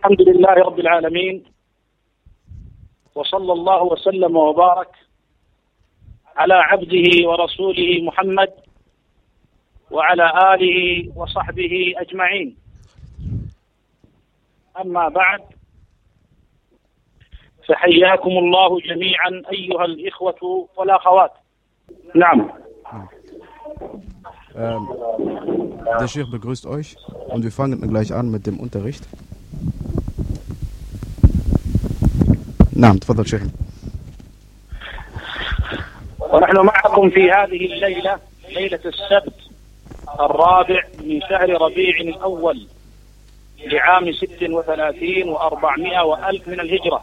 الحمد لله رب العالمين وصلى الله وسلم وبارك على عبده ورسوله محمد وعلى آله وصحبه أجمعين. أما بعد فحياكم الله جميعا أيها الإخوة والأخوات. نعم. Ähm, der Sheikh begrüßt euch und wir fangen gleich an mit dem Unterricht. نعم تفضل شيخ ونحن معكم في هذه الليلة ليله السبت الرابع من شهر ربيع الأول لعام 36 و400 وألف من الهجره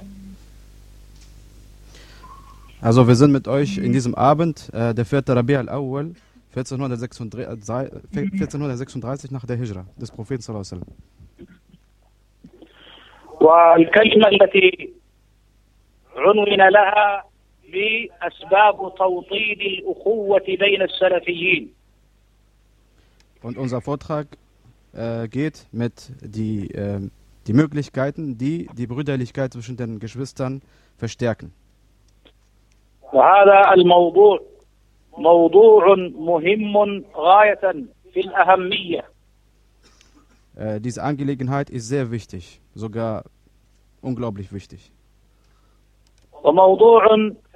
Also wir sind mit euch in diesem Abend, äh, der 4. Rabi' al-Awwal, 1436, 1436 nach der Hijra des Propheten sallallahu alaihi wasallam. والكلمة التي عنون لها باسباب توطيد الاخوه بين السلفيين Und unser Vortrag äh, geht mit die, ähm, die Möglichkeiten, die die Brüderlichkeit zwischen den Geschwistern verstärken. وهذا الموضوع موضوع مهم غايه في الاهميه Äh, diese Angelegenheit ist sehr wichtig, sogar unglaublich wichtig. وموضوع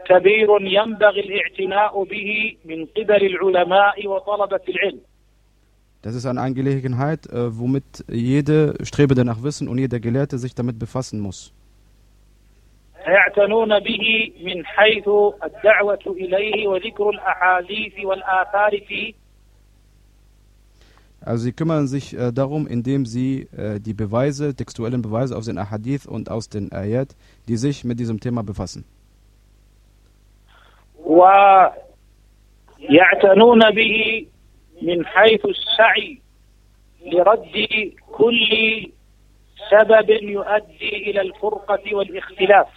كبير ينبغي الاعتناء به من قبل العلماء وطلبه العلم Das ist eine Angelegenheit, äh, womit jede Strebende nach Wissen und jeder Gelehrte sich damit befassen muss. يعتنون به من حيث الدعوه اليه وذكر الاحاديث والاثار فيه Also sie kümmern sich äh, darum, indem sie äh, die Beweise, textuellen Beweise aus den Ahadith und aus den Ayat, die sich mit diesem Thema befassen. ويعتنون به من حيث السعي لرد كل سبب يؤدي الى الفرقه والاختلاف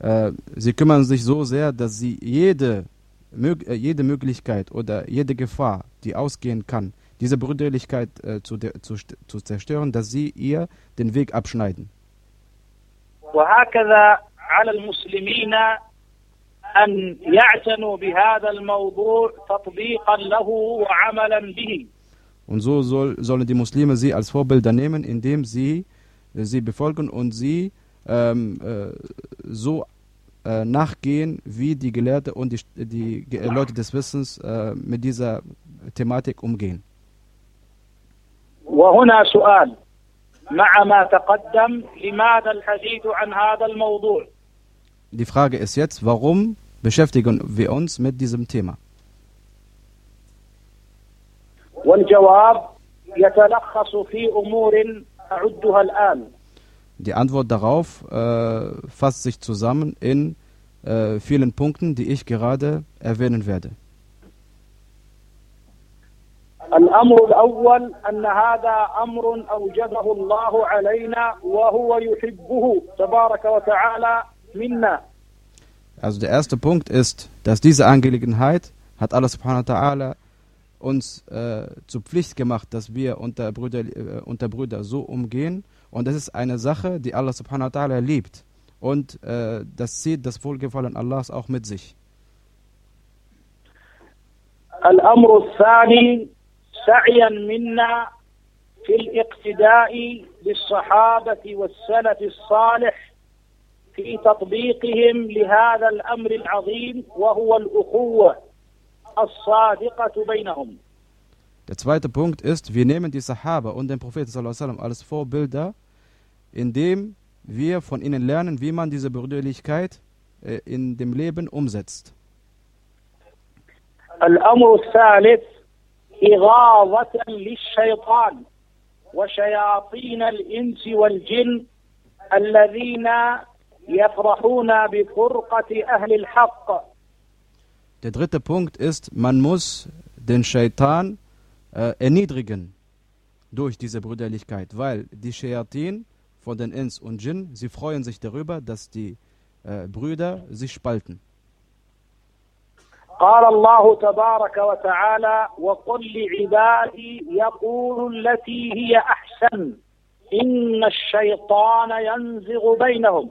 Äh, sie kümmern sich so sehr, dass sie jede, mög äh, jede Möglichkeit oder jede Gefahr, die ausgehen kann, diese Brüderlichkeit äh, zu, de- zu, st- zu zerstören, dass sie ihr den Weg abschneiden. وهكذا على المسلمين ان يعتنوا بهذا الموضوع تطبيقا له وعملا به Und so soll, sollen die Muslime sie als Vorbilder nehmen, indem sie äh, sie befolgen und sie ähm, äh, so äh, nachgehen, wie die Gelehrten und die, die Ge- Leute des Wissens äh, mit dieser Thematik umgehen. وهنا سؤال مع ما تقدم لماذا الحديث عن هذا الموضوع Die Frage ist jetzt, warum beschäftigen wir uns mit diesem Thema? والجواب يتلخص في امور اعدها الان Die Antwort darauf äh, fasst sich zusammen in äh, vielen Punkten, die ich gerade erwähnen werde. الامر الاول ان هذا امر اوجبه الله علينا وهو يحبه تبارك وتعالى منا Also der erste Punkt ist, dass diese Angelegenheit hat Allah subhanahu wa ta'ala uns äh, zur Pflicht gemacht, dass wir unter Brüder, äh, unter Brüder so umgehen. Und das ist eine Sache, die Allah subhanahu wa ta'ala liebt. Und äh, das zieht das Wohlgefallen Allahs auch mit sich. الامر الثاني سعيا منا في الاقتداء بالصحابه والسلف الصالح في تطبيقهم لهذا الامر العظيم وهو الاخوه الصادقه بينهم Der zweite Punkt ist, wir nehmen die Sahaba und den Propheten sallallahu alaihi wasallam als Vorbilder, indem wir von ihnen lernen, wie man diese Brüderlichkeit äh, in dem Leben umsetzt. الامر الثالث اغاظه للشيطان وشياطين الانس والجن الذين يفرحون بفرقه اهل الحق Der dritte Punkt ist, man muss den Shaitan äh, erniedrigen durch diese Brüderlichkeit, weil die Shayatin von den Ins und Jinn, sie freuen sich darüber, dass die äh, Brüder sich spalten. قال الله تبارك وتعالى وقل لعبادي يقولوا التي هي احسن إن الشيطان ينزغ بينهم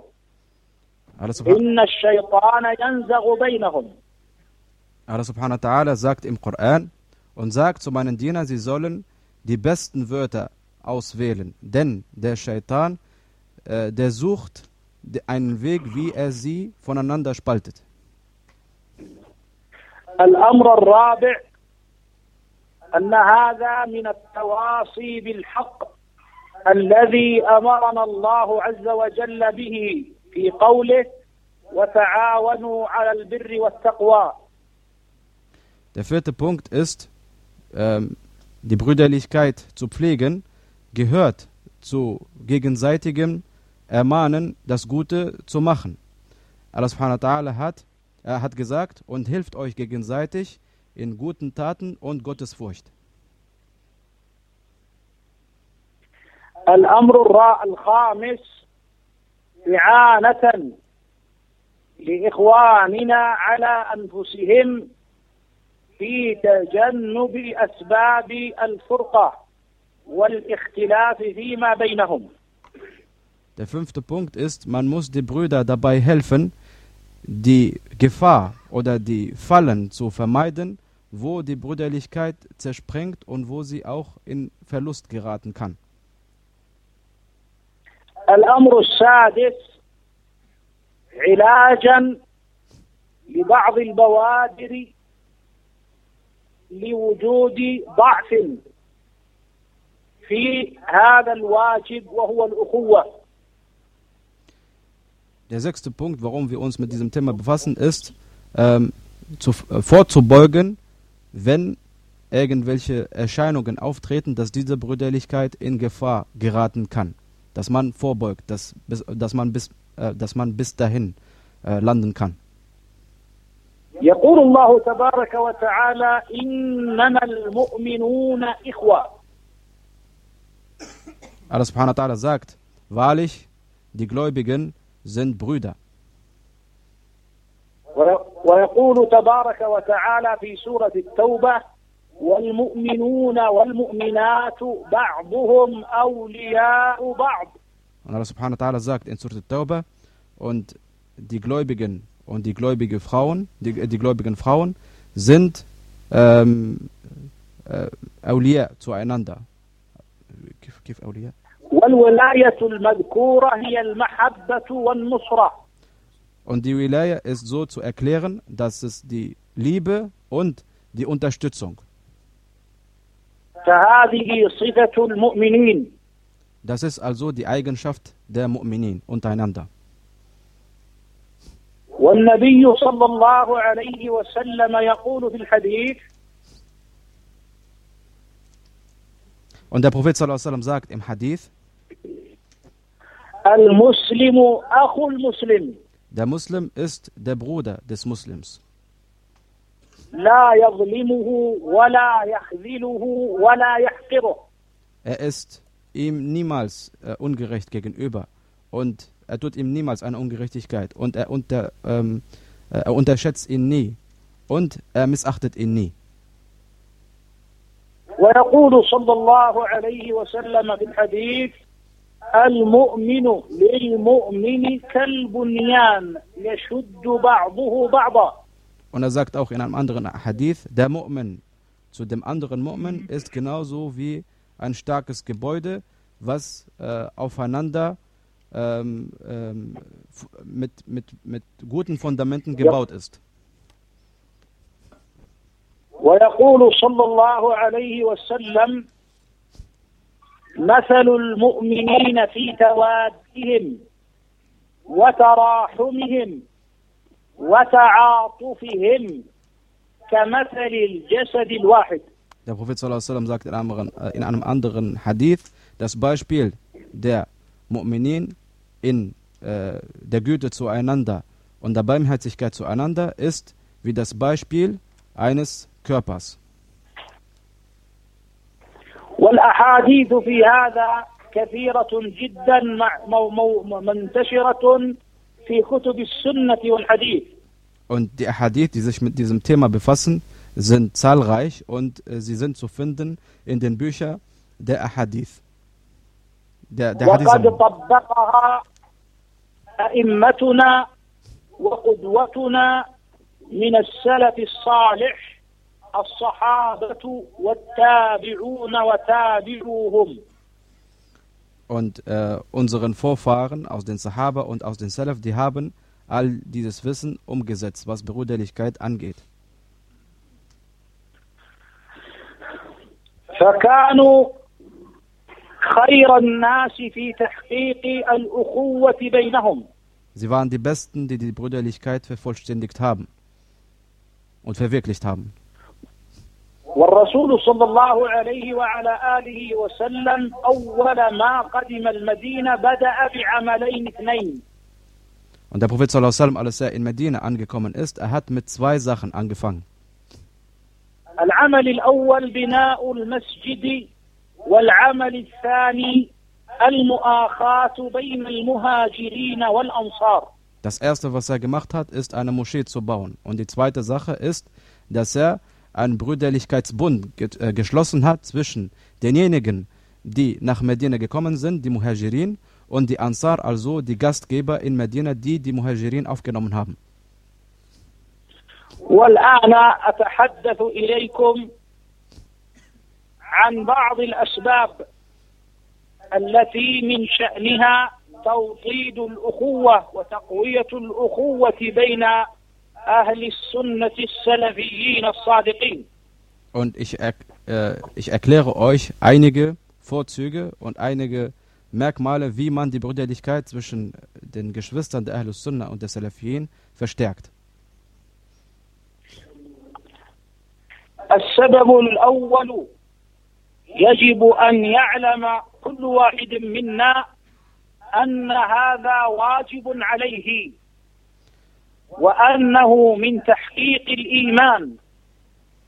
Allah, subha إن الشيطان ينزغ بينهم Allah subhanahu wa ta'ala sagt im Koran und sagt zu meinen Dienern, sie sollen die besten Wörter auswählen. Denn der Shaitan, äh, der sucht de- einen Weg, wie er sie voneinander spaltet. الأمر الرابع أن هذا من التواصي بالحق الذي أمرنا الله عز وجل به في قوله وتعاونوا على البر والتقوى Der vierte Punkt ist, ähm, die Brüderlichkeit zu pflegen, gehört zu gegenseitigem Ermahnen, das Gute zu machen. Allah subhanahu wa ta'ala hat, er hat gesagt, und hilft euch gegenseitig in guten Taten und Gottesfurcht. الأمر الرا- الخامس إعانة لإخواننا على أنفسهم في تجنب أسباب الفرقة والاختلاف فيما بينهم Der fünfte Punkt ist, man muss die Brüder dabei helfen, die Gefahr oder die Fallen zu vermeiden, wo die Brüderlichkeit zersprengt und wo sie auch in Verlust geraten kann. الأمر السادس علاجا لبعض البوادر لوجود ضعف في هذا الواجب وهو الأخوة Der sechste Punkt, warum wir uns mit diesem Thema befassen, ist ähm, zu, äh, vorzubeugen, wenn irgendwelche Erscheinungen auftreten, dass diese Brüderlichkeit in Gefahr geraten kann. Dass man vorbeugt, dass, bis, dass, man, bis, äh, dass man bis dahin äh, landen kann. يقول الله تبارك وتعالى إنما المؤمنون إخوة Allah subhanahu wa ta'ala sagt, wahrlich, die Gläubigen sind Brüder. ويقول تبارك وتعالى في سورة التوبة والمؤمنون والمؤمنات بعضهم أولياء بعض Und Allah subhanahu wa ta'ala sagt in Surat Tauba, und die Gläubigen und die gläubige Frauen, die, die gläubigen Frauen sind ähm, äh, Awliya zueinander. كيف كيف أولياء؟ والولاية المذكورة هي المحبة والنصرة Und die Wilaya ist so zu erklären, dass es die Liebe und die Unterstützung. فهذه صفة المؤمنين Das ist also die Eigenschaft der Mu'minin untereinander. والنبي صلى الله عليه وسلم يقول في الحديث Und der Prophet sallallahu alaihi wasallam sagt im Hadith, المسلم أخو المسلم der Muslim ist der Bruder des Muslims. لا يظلمه ولا يخذله ولا يحقره Er ist ihm niemals äh, ungerecht gegenüber und er tut ihm niemals eine Ungerechtigkeit und er, unter, ähm, äh, er unterschätzt ihn nie und er missachtet ihn nie. ويقول صلى الله عليه وسلم في الحديث المؤمن للمؤمن كالبنيان يشد بعضه بعضا Und er sagt auch in einem anderen Hadith, der Mu'min zu dem anderen Mu'min ist genauso wie ein starkes Gebäude, was äh, aufeinander ähm, ähm, f- mit, mit, mit guten Fundamenten gebaut ist. ويقول صلى الله عليه وسلم مثل المؤمنين في توادهم وتراحمهم وتعاطفهم كمثل الجسد الواحد Der Prophet sallallahu alaihi wasallam sagt in einem, anderen- äh, in einem anderen Hadith, das Beispiel der Mu'minin in äh, der Güte zueinander und der Barmherzigkeit zueinander ist wie das Beispiel eines Körpers. والأحاديث في هذا كثيرة جدا مع- منتشرة في كتب السنة والحديث Und die Hadith, die sich mit diesem Thema befassen, sind zahlreich und äh, sie sind zu finden in den Büchern der Ahadith. der, der Hadith وقد am- طبقها أئمتنا وقدوتنا من السلف الصالح الصحابة والتابعون وتابعوهم Und äh, unseren Vorfahren aus den Sahaba und aus den Salaf, die haben all dieses Wissen umgesetzt, was Brüderlichkeit angeht. فكانوا خير الناس في تحقيق الأخوة بينهم Sie waren die Besten, die die Brüderlichkeit vervollständigt haben und verwirklicht haben. والرسول صلى الله عليه وعلى آله وسلم أول ما قدم المدينة بدأ بعملين اثنين Und der Prophet sallallahu alaihi wasallam, als er in Medina angekommen ist, er hat mit zwei Sachen angefangen. العمل الأول بناء المسجد والعمل الثاني المؤاخاة بين المهاجرين والأنصار Das erste, was er gemacht hat, ist eine Moschee zu bauen. Und die zweite Sache ist, dass er einen Brüderlichkeitsbund ge äh, geschlossen hat zwischen denjenigen, die nach Medina gekommen sind, die Muhajirin, und die Ansar, also die Gastgeber in Medina, die die Muhajirin aufgenommen haben. والآن أتحدث إليكم عن بعض الأسباب التي من شأنها توطيد الأخوة وتقوية الأخوة بين أهل السنة السلفيين الصادقين Und ich, er äh, ich erkläre euch einige Vorzüge und einige Merkmale, wie man die Brüderlichkeit zwischen den Geschwistern der Ahlus Sunnah und der Salafiyyin verstärkt. السبب الأول يجب أن يعلم كل واحد منا أن هذا واجب عليه وأنه من تحقيق الإيمان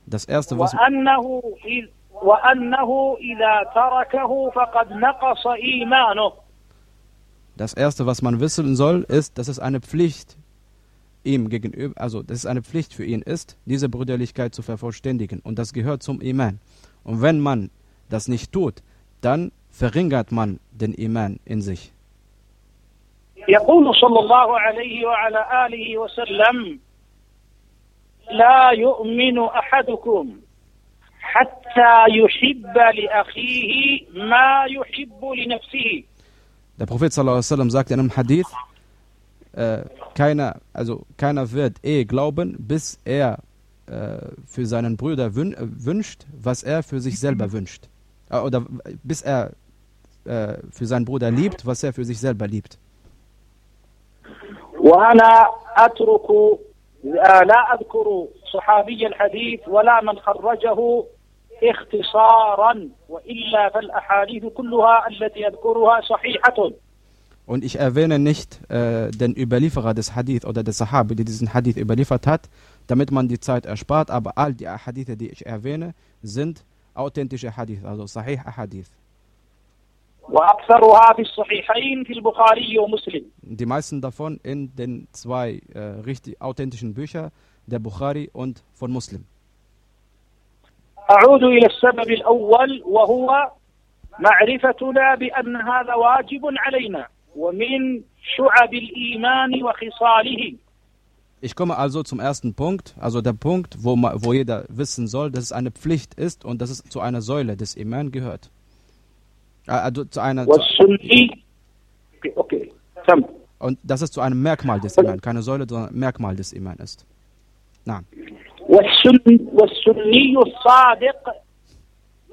Das erste, was, وأنه إذ وأنه إذا تركه فقد نقص إيمانه das erste, was man wissen soll, ist, dass es eine Pflicht ihm gegenüber, also dass es eine Pflicht für ihn ist, diese Brüderlichkeit zu vervollständigen. Und das gehört zum Iman. Und wenn man das nicht tut, dann verringert man den Iman in sich. يقول صلى الله عليه وعلى آله وسلم لا يؤمن أحدكم حتى يحب لأخيه ما يحب لنفسه Der Prophet sallallahu alaihi wasallam sagt in einem Hadith, äh, keiner, also keiner wird eh glauben, bis er äh, für seinen Bruder wün äh, wünscht, was er für sich selber wünscht. Äh, oder bis er äh, für seinen Bruder liebt, was er für sich selber liebt. وأنا أترك آه، لا أذكر صحابي الحديث ولا من خرجه اختصارا وإلا فالأحاديث كلها التي أذكرها صحيحة Und ich erwähne nicht äh, den Überlieferer des Hadith oder des Sahabi, der diesen Hadith überliefert hat, damit man die Zeit erspart, aber all die Hadithe, die ich erwähne, sind authentische Hadith, also Sahih Hadith. Die meisten davon in den zwei äh, richtig authentischen Büchern, der Bukhari und von Muslim. أعود إلى السبب الأول وهو معرفتنا بأن هذا واجب علينا ومن شعب الإيمان وخصاله Ich komme also zum ersten Punkt, also der Punkt, wo, ma, wo jeder wissen soll, dass es eine Pflicht ist und dass es zu einer Säule des Iman gehört. Äh, Also zu einer, zu, والسني أوكي, أوكي. تم und dass es zu einem Merkmal des Iman, keine Säule, sondern Merkmal des Iman ist. Na, والسن والسني الصادق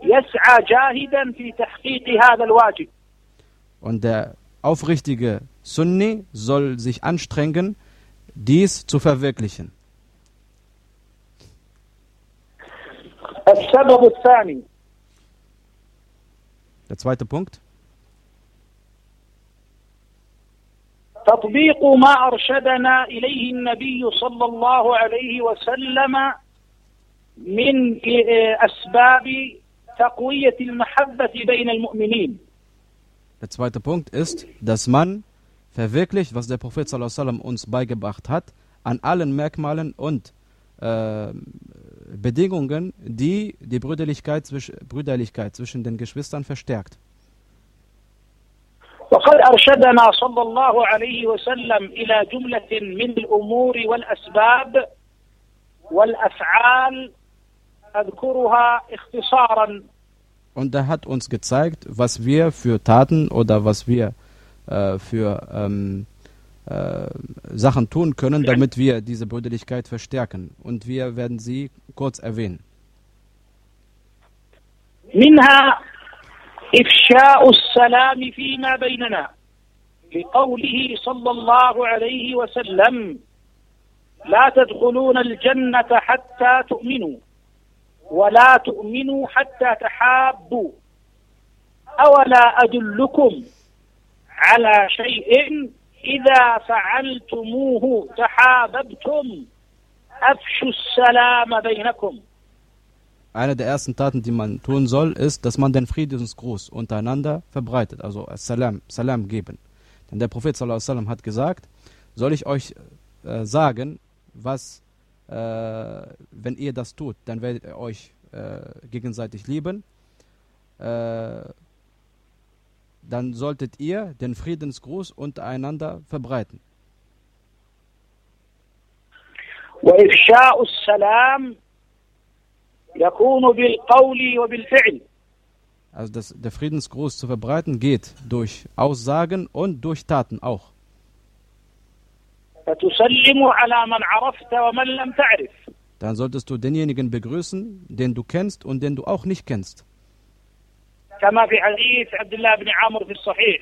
يسعى جاهدا في تحقيق هذا الواجب und der aufrichtige Sunni soll sich anstrengen, dies zu verwirklichen. السبب الثاني Der zweite Punkt, تطبيق ما أرشدنا إليه النبي صلى الله عليه وسلم من أسباب تقوية المحبة بين المؤمنين der zweite Punkt ist, dass man verwirklicht, was der Prophet sallallahu alaihi wasallam uns beigebracht hat, an allen Merkmalen und äh, Bedingungen, die die Brüderlichkeit, zwisch, Brüderlichkeit zwischen den Geschwistern verstärkt. السبب الثالث تطبيق ما أرشدنا إليه النبي صلى الله عليه وسلم من وقد أرشدنا صلى الله عليه وسلم إلى جملة من الأمور والأسباب والأفعال أذكرها اختصارا Und er hat uns gezeigt, was wir für Taten oder was wir äh, für ähm, äh, Sachen tun können, damit wir diese Brüderlichkeit verstärken. Und wir werden sie kurz erwähnen. منها إفشاء السلام فيما بيننا لقوله صلى الله عليه وسلم لا تدخلون الجنة حتى تؤمنوا ولا تؤمنوا حتى تحابوا أولا أدلكم على شيء إذا فعلتموه تحاببتم أفشوا السلام بينكم Eine der ersten Taten, die man tun soll, ist, dass man den Friedensgruß untereinander verbreitet, also Salam, Salam geben. Denn der Prophet sallallahu alaihi wasallam hat gesagt, soll ich euch äh, sagen, was, äh, wenn ihr das tut, dann werdet ihr euch äh, gegenseitig lieben. Äh, dann solltet ihr den Friedensgruß untereinander verbreiten. وإفشاء السلام يكون بالقول وبالفعل Also das, der Friedensgruß zu verbreiten geht durch Aussagen und durch Taten auch. فتسلم على من عرفت ومن لم تعرف Dann solltest du denjenigen begrüßen, den du kennst und den du auch nicht kennst. كما في حديث عبد الله بن عامر في الصحيح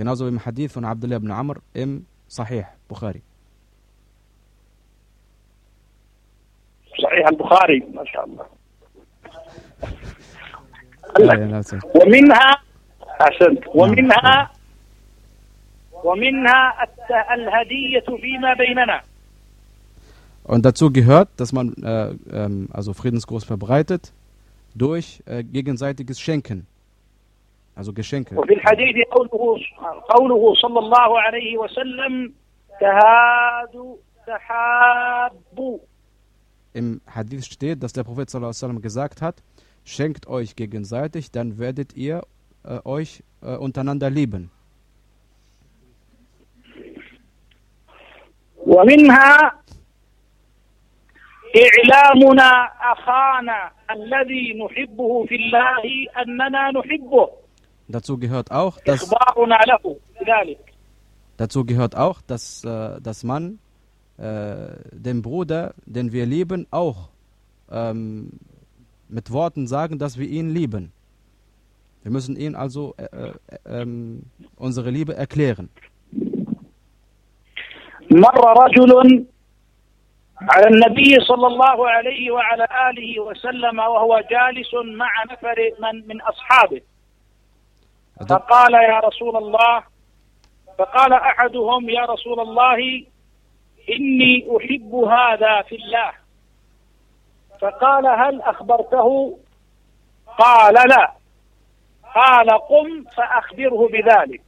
Genauso wie im Hadith von Abdullah ibn Amr im Sahih Bukhari. صحيح البخاري ما شاء الله Ja, ja, das ist- ومنها أحسنت ومنها ومنها الت- الهدية فيما بيننا Und dazu gehört, dass man äh, ähm, also Friedensgruß verbreitet durch äh, gegenseitiges Schenken. Also Geschenke. وفي الحديث قوله قوله صلى الله عليه وسلم تهادوا تحابوا Im Hadith steht, dass der Prophet sallallahu alaihi wasallam gesagt hat, schenkt euch gegenseitig, dann werdet ihr äh, euch äh, untereinander lieben. ومنها إعلامنا أخانا الذي نحبه في الله أننا نحبه Dazu gehört auch, dass إخبارنا له بذلك Dazu gehört auch, dass, äh, dass man äh, dem Bruder, den wir lieben, auch ähm, mit Worten sagen, dass wir ihn lieben. Wir müssen ihm also äh, äh, ähm, unsere Liebe erklären. مر رجل على النبي صلى الله عليه وعلى آله وسلم وهو جالس مع نفر من من أصحابه Also, فقال يا رسول الله فقال أحدهم يا رسول الله إني أحب هذا في الله فقال هل أخبرته قال لا قال قم فأخبره بذلك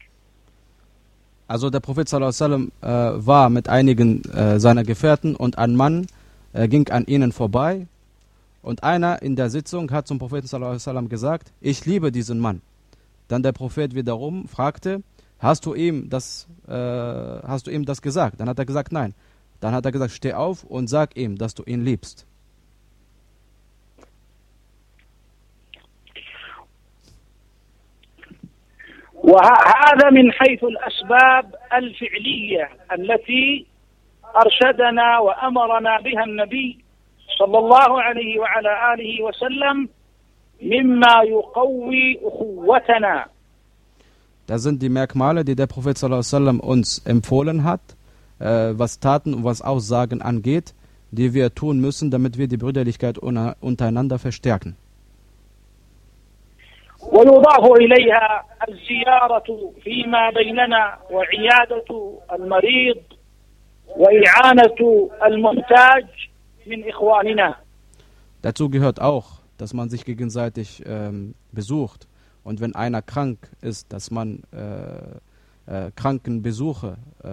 also der Prophet sallallahu alaihi wasallam äh, war mit einigen äh, seiner Gefährten und ein Mann äh, ging an ihnen vorbei und einer in der Sitzung hat zum Propheten sallallahu alaihi wasallam gesagt, ich liebe diesen Mann. Dann der Prophet wiederum fragte, hast du ihm das, äh, hast du ihm das gesagt? Dann hat er gesagt, nein. Dann hat er gesagt, steh auf und sag ihm, dass du ihn liebst. وهذا من حيث الأسباب الفعلية التي أرشدنا وأمرنا بها النبي صلى الله عليه وعلى آله وسلم Das sind die Merkmale, die der Prophet sallallahu alaihi wasallam uns empfohlen hat, äh, was Taten und was Aussagen angeht, die wir tun müssen, damit wir die Brüderlichkeit una- untereinander verstärken. ويضاف إليها الزيارة فيما بيننا وعيادة المريض وإعانة المحتاج من إخواننا Dazu gehört auch, dass man sich gegenseitig ähm, besucht und wenn einer krank ist, dass man äh, äh, Krankenbesuche äh,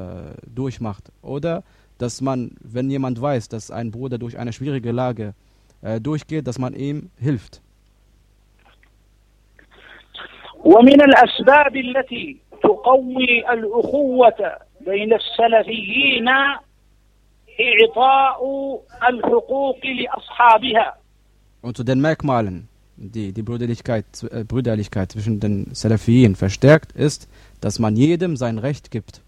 durchmacht oder dass man, wenn jemand weiß, dass ein Bruder durch eine schwierige Lage äh, durchgeht, dass man ihm hilft. ومن الأسباب التي يقوي الأخوة بين السلفيين إعطاء الحقوق لأصحابها Und zu den Merkmalen, die die Brüderlichkeit, äh, Brüderlichkeit zwischen den Salafien verstärkt, ist, dass man jedem sein Recht gibt.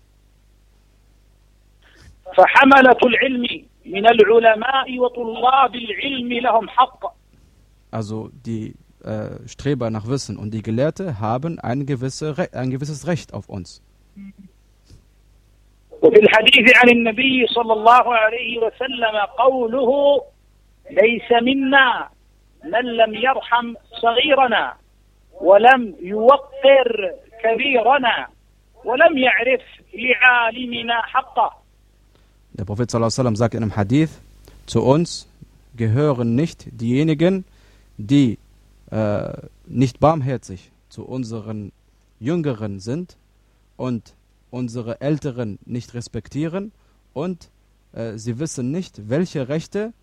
فحملة العلم من العلماء وطلاب العلم لهم حق Also die äh, Streber nach Wissen und die Gelehrte haben ein, gewisse Re ein gewisses Recht auf uns. وفي الحديث عن النبي صلى الله عليه وسلم قوله ليس منا من لم يرحم صغيرنا ولم يوقر كبيرنا ولم يعرف لعالمنا حقه Der Prophet sallallahu alaihi wasallam sagt in einem Hadith, zu uns gehören nicht diejenigen, die äh, nicht barmherzig zu unseren Jüngeren sind und unsere Älteren nicht respektieren und äh, sie wissen nicht, welche Rechte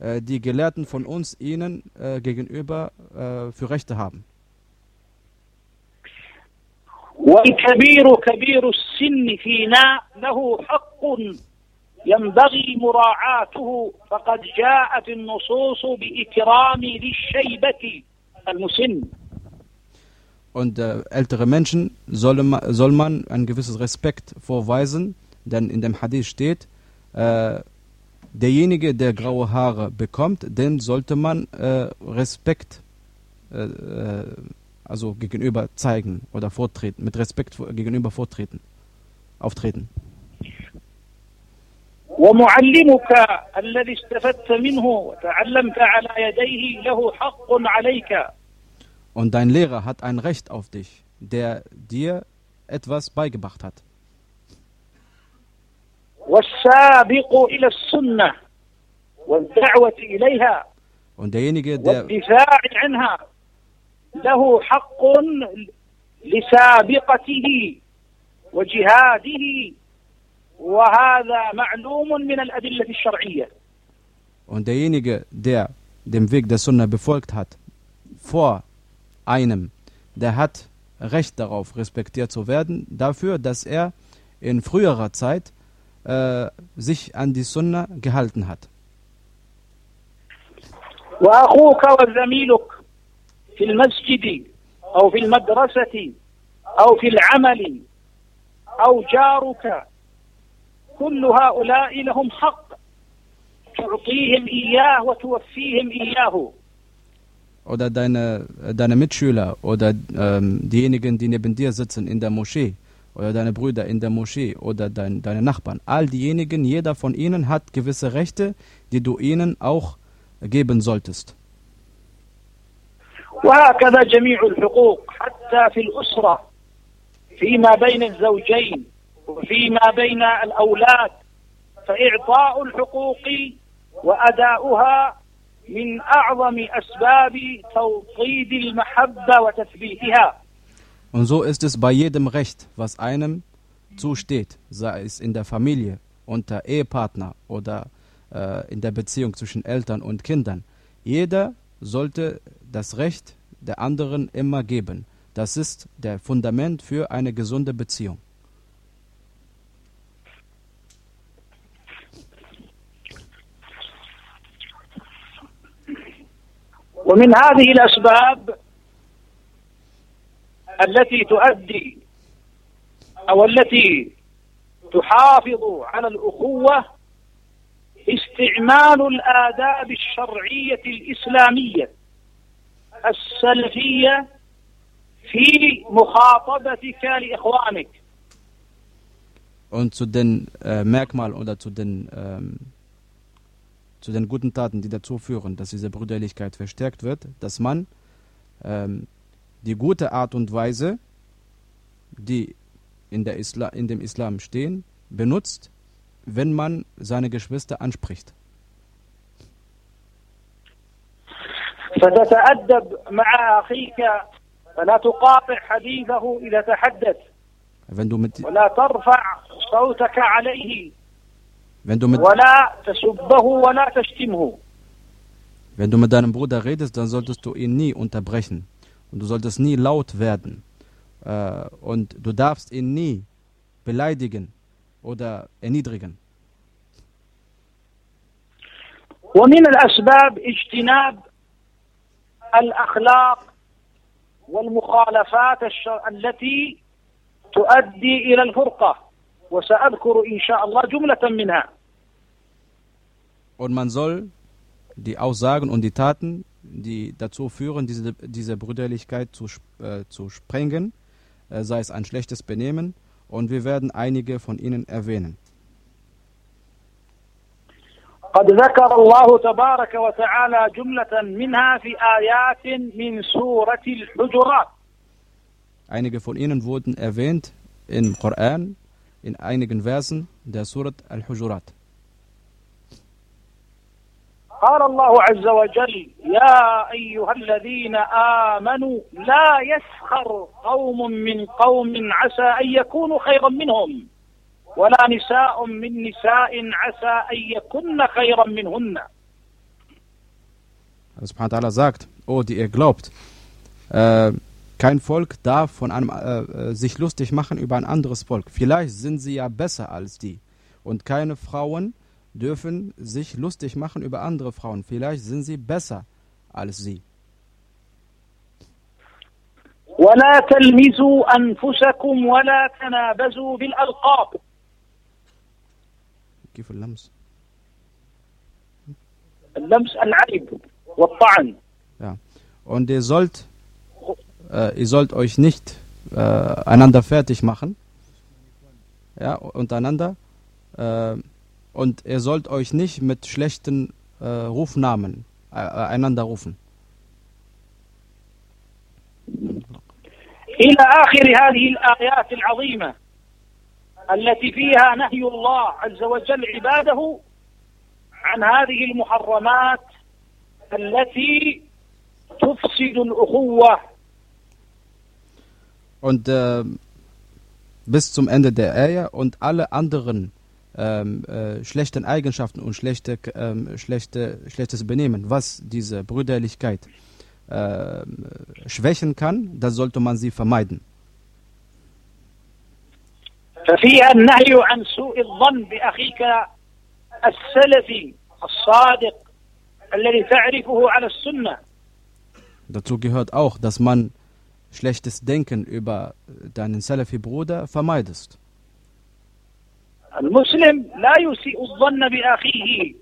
äh, die Gelehrten von uns ihnen äh, gegenüber äh, für Rechte haben. والكبير كبير السن فينا له حق ينبغي مراعاته فقد جاءت النصوص بإكرام ذي الشيبة المسن Und äh, ältere Menschen soll man, soll man ein gewisses Respekt vorweisen, denn in dem Hadith steht, äh, derjenige, der graue Haare bekommt, dem sollte man äh, Respekt äh, äh, also gegenüber zeigen oder vortreten, mit Respekt vor- gegenüber vortreten, auftreten. ومعلمك الذي استفدت منه وتعلمت على يديه له حق عليك Und dein Lehrer hat ein Recht auf dich, der dir etwas beigebracht hat. Und derjenige, der والدفاع عنها له حق لسابقته وجهاده وهذا معلوم من الأدلة الشرعية Und derjenige, der dem Weg der Sunna befolgt hat, vor einem, der hat Recht darauf, respektiert zu werden, dafür, dass er in früherer Zeit äh, sich an die Sunna gehalten hat. وأخوك وزميلك في المسجد أو في المدرسة أو في العمل أو جارك كل هؤلاء لهم حق تعطيهم إياه وتوفيهم إياه Oder deine, deine Mitschüler oder ähm, diejenigen, die neben dir sitzen in der Moschee Oder deine Brüder in der Moschee oder dein, deine Nachbarn. All diejenigen, jeder von ihnen hat gewisse Rechte, die du ihnen auch geben solltest. من أعظم أسباب توطيد المحبة وتثبيتها Und so ist es bei jedem Recht, was einem zusteht, sei es in der Familie, unter Ehepartner oder äh, in der Beziehung zwischen Eltern und Kindern. Jeder sollte das Recht der anderen immer geben. Das ist der Fundament für eine gesunde Beziehung. ومن هذه الأسباب التي تؤدي أو التي تحافظ على الأخوة استعمال الآداب الشرعية الإسلامية السلفية في مخاطبتك لإخوانك Und zu den äh, Merkmalen oder zu den, ähm, zu den guten Taten, die dazu führen, dass diese Brüderlichkeit verstärkt wird, dass man ähm, die gute Art und Weise, die in, der Isla in dem Islam stehen, benutzt, wenn man seine Geschwister anspricht. فتتأدب مع أخيك فلا تقاطع حديثه إذا تحدث Wenn du mit, ولا ترفع صوتك عليه wenn du mit, ولا تسبه ولا تشتمه wenn du mit deinem Bruder redest, dann solltest du ihn nie unterbrechen und du solltest nie laut werden Äh, und du darfst ihn nie beleidigen oder erniedrigen. ومن الأسباب اجتناب الأخلاق والمخالفات الشر... التي تؤدي إلى الفرقة وسأذكر إن شاء الله جملة منها Und man soll die Aussagen und die Taten, die dazu führen, diese, diese Brüderlichkeit zu, sp- äh, zu sprengen, äh, sei es ein schlechtes Benehmen, und wir werden einige von ihnen erwähnen. قد ذكر الله تبارك وتعالى جملة منها في آيات من سورة الحجرات Einige von ihnen wurden erwähnt im Koran, in einigen Versen der Surat Al-Hujurat. قال الله عز وجل يا أيها الذين آمنوا لا يسخر قوم من قوم عسى أن يكونوا خيرا منهم ولا نساء من نساء عسى أن يكن خيرا منهن Allah subhanahu wa ta'ala sagt, oh, die ihr glaubt, äh, kein Volk darf von einem, äh, äh, sich lustig machen über ein anderes Volk. Vielleicht sind sie ja besser als die. Und keine Frauen dürfen sich lustig machen über andere Frauen. Vielleicht sind sie besser als sie. ولا تلمزوا أنفسكم ولا تنابزوا بالألقاب كيف اللمس؟ اللمس العيب والطعن Und ihr sollt, äh, ihr sollt euch nicht äh, einander fertig machen, ja, untereinander, äh, und ihr sollt euch nicht mit schlechten äh, Rufnamen äh, äh, einander rufen. إلى آخر هذه الآيات العظيمة التي فيها نهي الله عز وجل عباده عن هذه المحرمات التي تفسد الأخوة Und äh, bis zum Ende der Ehe und alle anderen ähm, äh, schlechten Eigenschaften und schlechte, ähm, schlechte, schlechtes Benehmen, was diese Brüderlichkeit äh, schwächen kann, dann sollte man sie vermeiden. ففيها النهي عن سوء الظن بأخيك السلفي الصادق الذي تعرفه على السنة Dazu gehört auch, dass man schlechtes Denken über deinen Salafi-Bruder vermeidest. المسلم لا يسيء الظن بأخيه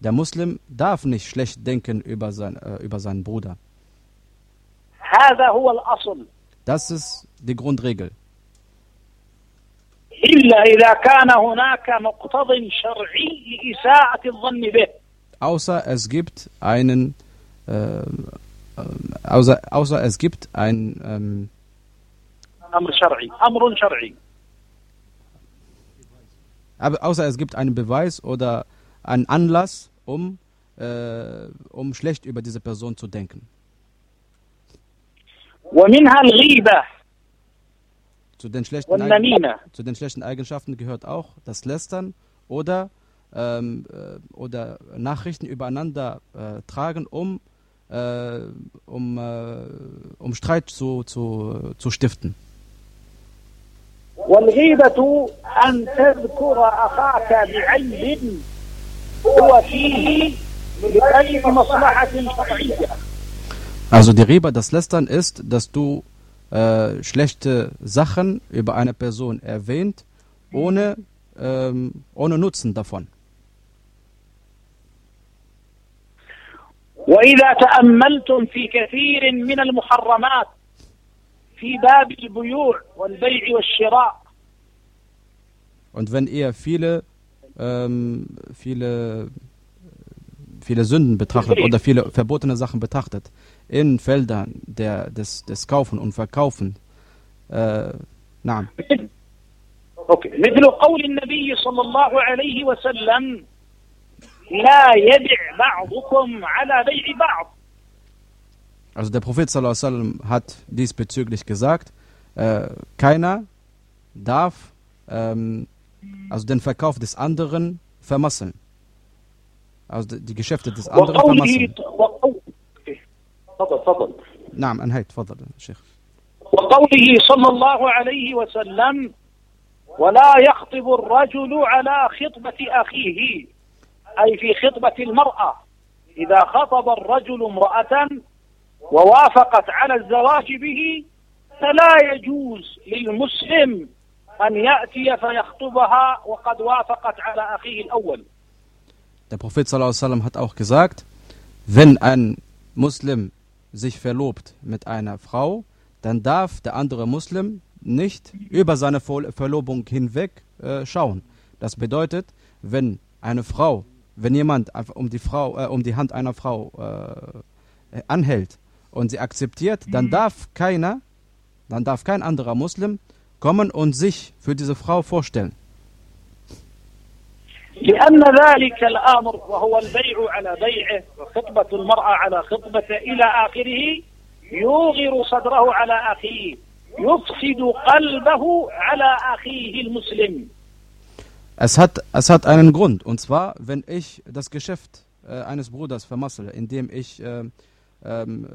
Der Muslim darf nicht schlecht denken über, sein, äh, über seinen Bruder. هذا هو الأصل Das ist die Grundregel. إلا إذا كان هناك مقتض شرعي لإساءة الظن به Außer es gibt einen, äh, äh, außer, außer es gibt ein, ähm, أمر شرعي أمر شرعي aber außer es gibt einen Beweis oder einen Anlass, um, äh, um schlecht über diese Person zu denken. Zu den, schlechten zu den schlechten Eigenschaften gehört auch das Lästern oder, ähm, äh, oder Nachrichten übereinander äh, tragen, um, äh, um, äh, um Streit zu, zu, zu stiften. والغيبة أن تذكر أخاك بعيب هو فيه لغير مصلحة شرعية Also die Riba, das Lästern ist, dass du äh, schlechte Sachen über eine Person erwähnt, ohne, ähm, ohne Nutzen davon. وإذا تأملتم في كثير من المحرمات في باب البيوع والبيع والشراء Und wenn ihr viele, ähm, viele, viele Sünden betrachtet oder viele verbotene Sachen betrachtet, in Feldern der, des, des Kaufen und Verkaufen, äh, na, أوكي. مثل قول النبي صلى الله عليه وسلم لا يبع بعضكم على بيع بعض Also der Prophet sallallahu alaihi wasallam hat diesbezüglich gesagt, äh, keiner darf ähm, also den Verkauf des anderen vermasseln. Also die- die Geschäfte des anderen وقوله vermasseln. وقو- أوكي. تفضل تفضل نعم انهيت تفضل شيخ. وقوله وقوله صلى الله عليه وسلم ولا يخطب الرجل على خطبة أخيه أي في خطبة المرأة إذا خطب الرجل امرأة ووافقت على الزواج به فلا يجوز للمسلم أن يأتي فيخطبها وقد وافقت على أخيه الأول Der Prophet sallam hat auch gesagt, wenn ein Muslim sich verlobt mit einer Frau, dann darf der andere Muslim nicht über seine Verlobung hinweg äh, schauen. Das bedeutet, wenn eine Frau, wenn jemand einfach um die Frau, äh, um die Hand einer Frau äh, anhält und sie akzeptiert, dann darf keiner, dann darf kein anderer Muslim kommen und sich für diese Frau vorstellen. لأن ذلك الأمر وهو البيع على بيعه وخطبة المرأة على خطبته إلى آخره يوغر صدره على أخيه يفسد قلبه على أخيه المسلم Es hat, es hat einen Grund, und zwar, wenn ich das Geschäft äh, eines Bruders vermassele, indem ich, äh, ähm,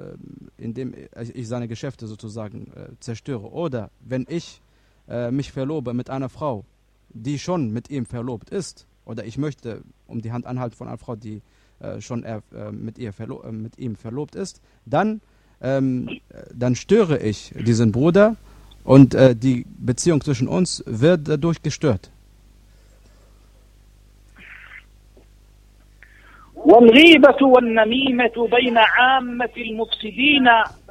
indem ich seine Geschäfte sozusagen äh, zerstöre, oder wenn ich äh, mich verlobe mit einer Frau, die schon mit ihm verlobt ist, oder ich möchte um die Hand anhalten von einer Frau, die äh, schon er, äh, mit, ihr verlo mit ihm verlobt ist, dann, ähm, dann störe ich diesen Bruder und die Beziehung zwischen uns wird dadurch gestört. والغيبة والنميمة بين عامة المفسدين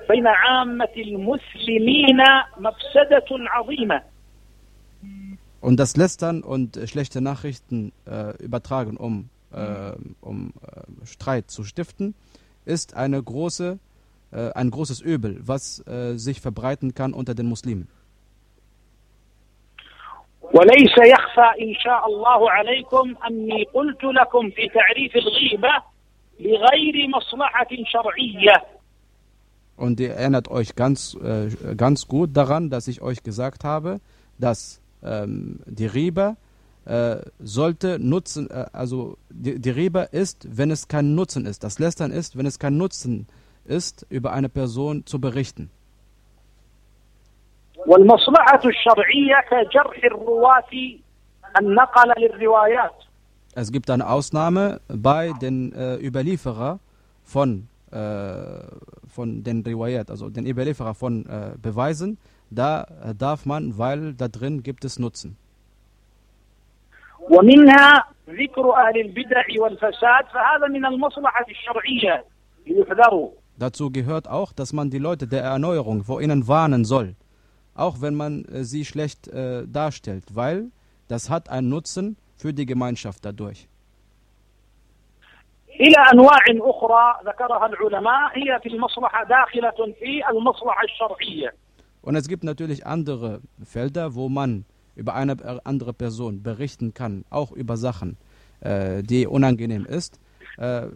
بين عامة المسلمين مفسدة عظيمة. Und das Lästern und schlechte Nachrichten äh, übertragen, um, äh, um äh, Streit zu stiften, ist eine große, äh, ein großes Übel, was äh, sich verbreiten kann unter den Muslimen. وليس يخفى إن شاء الله عليكم أني قلت لكم في تعريف الغيبة لغير مصلحة شرعية Und ihr erinnert euch ganz, äh, ganz gut daran, dass ich euch gesagt habe, dass ähm, die Riba äh, sollte Nutzen, äh, also die, die Riba ist, wenn es kein Nutzen ist. Das Lästern ist, wenn es kein Nutzen ist, über eine Person zu berichten. والمصلحة الشرعية كجرح الرواة النقل للروايات. Es gibt eine Ausnahme bei den äh, Überlieferer von, äh, von den Riwayat, also den Überlieferer von äh, Beweisen. Da äh, darf man, weil da drin gibt es Nutzen. ومنها ذكر أهل البدع والفساد فهذا من المصلحة الشرعية ليحذروا. Dazu gehört auch, dass man die Leute der Erneuerung vor ihnen warnen soll auch wenn man äh, sie schlecht äh, darstellt, weil das hat einen Nutzen für die Gemeinschaft dadurch. إلى أنواع أخرى ذكرها العلماء هي في المصلحة داخلة في المصلحة الشرعية. Und es gibt natürlich andere Felder, wo man über eine andere Person berichten kann, auch über Sachen, äh, die unangenehm ist, äh,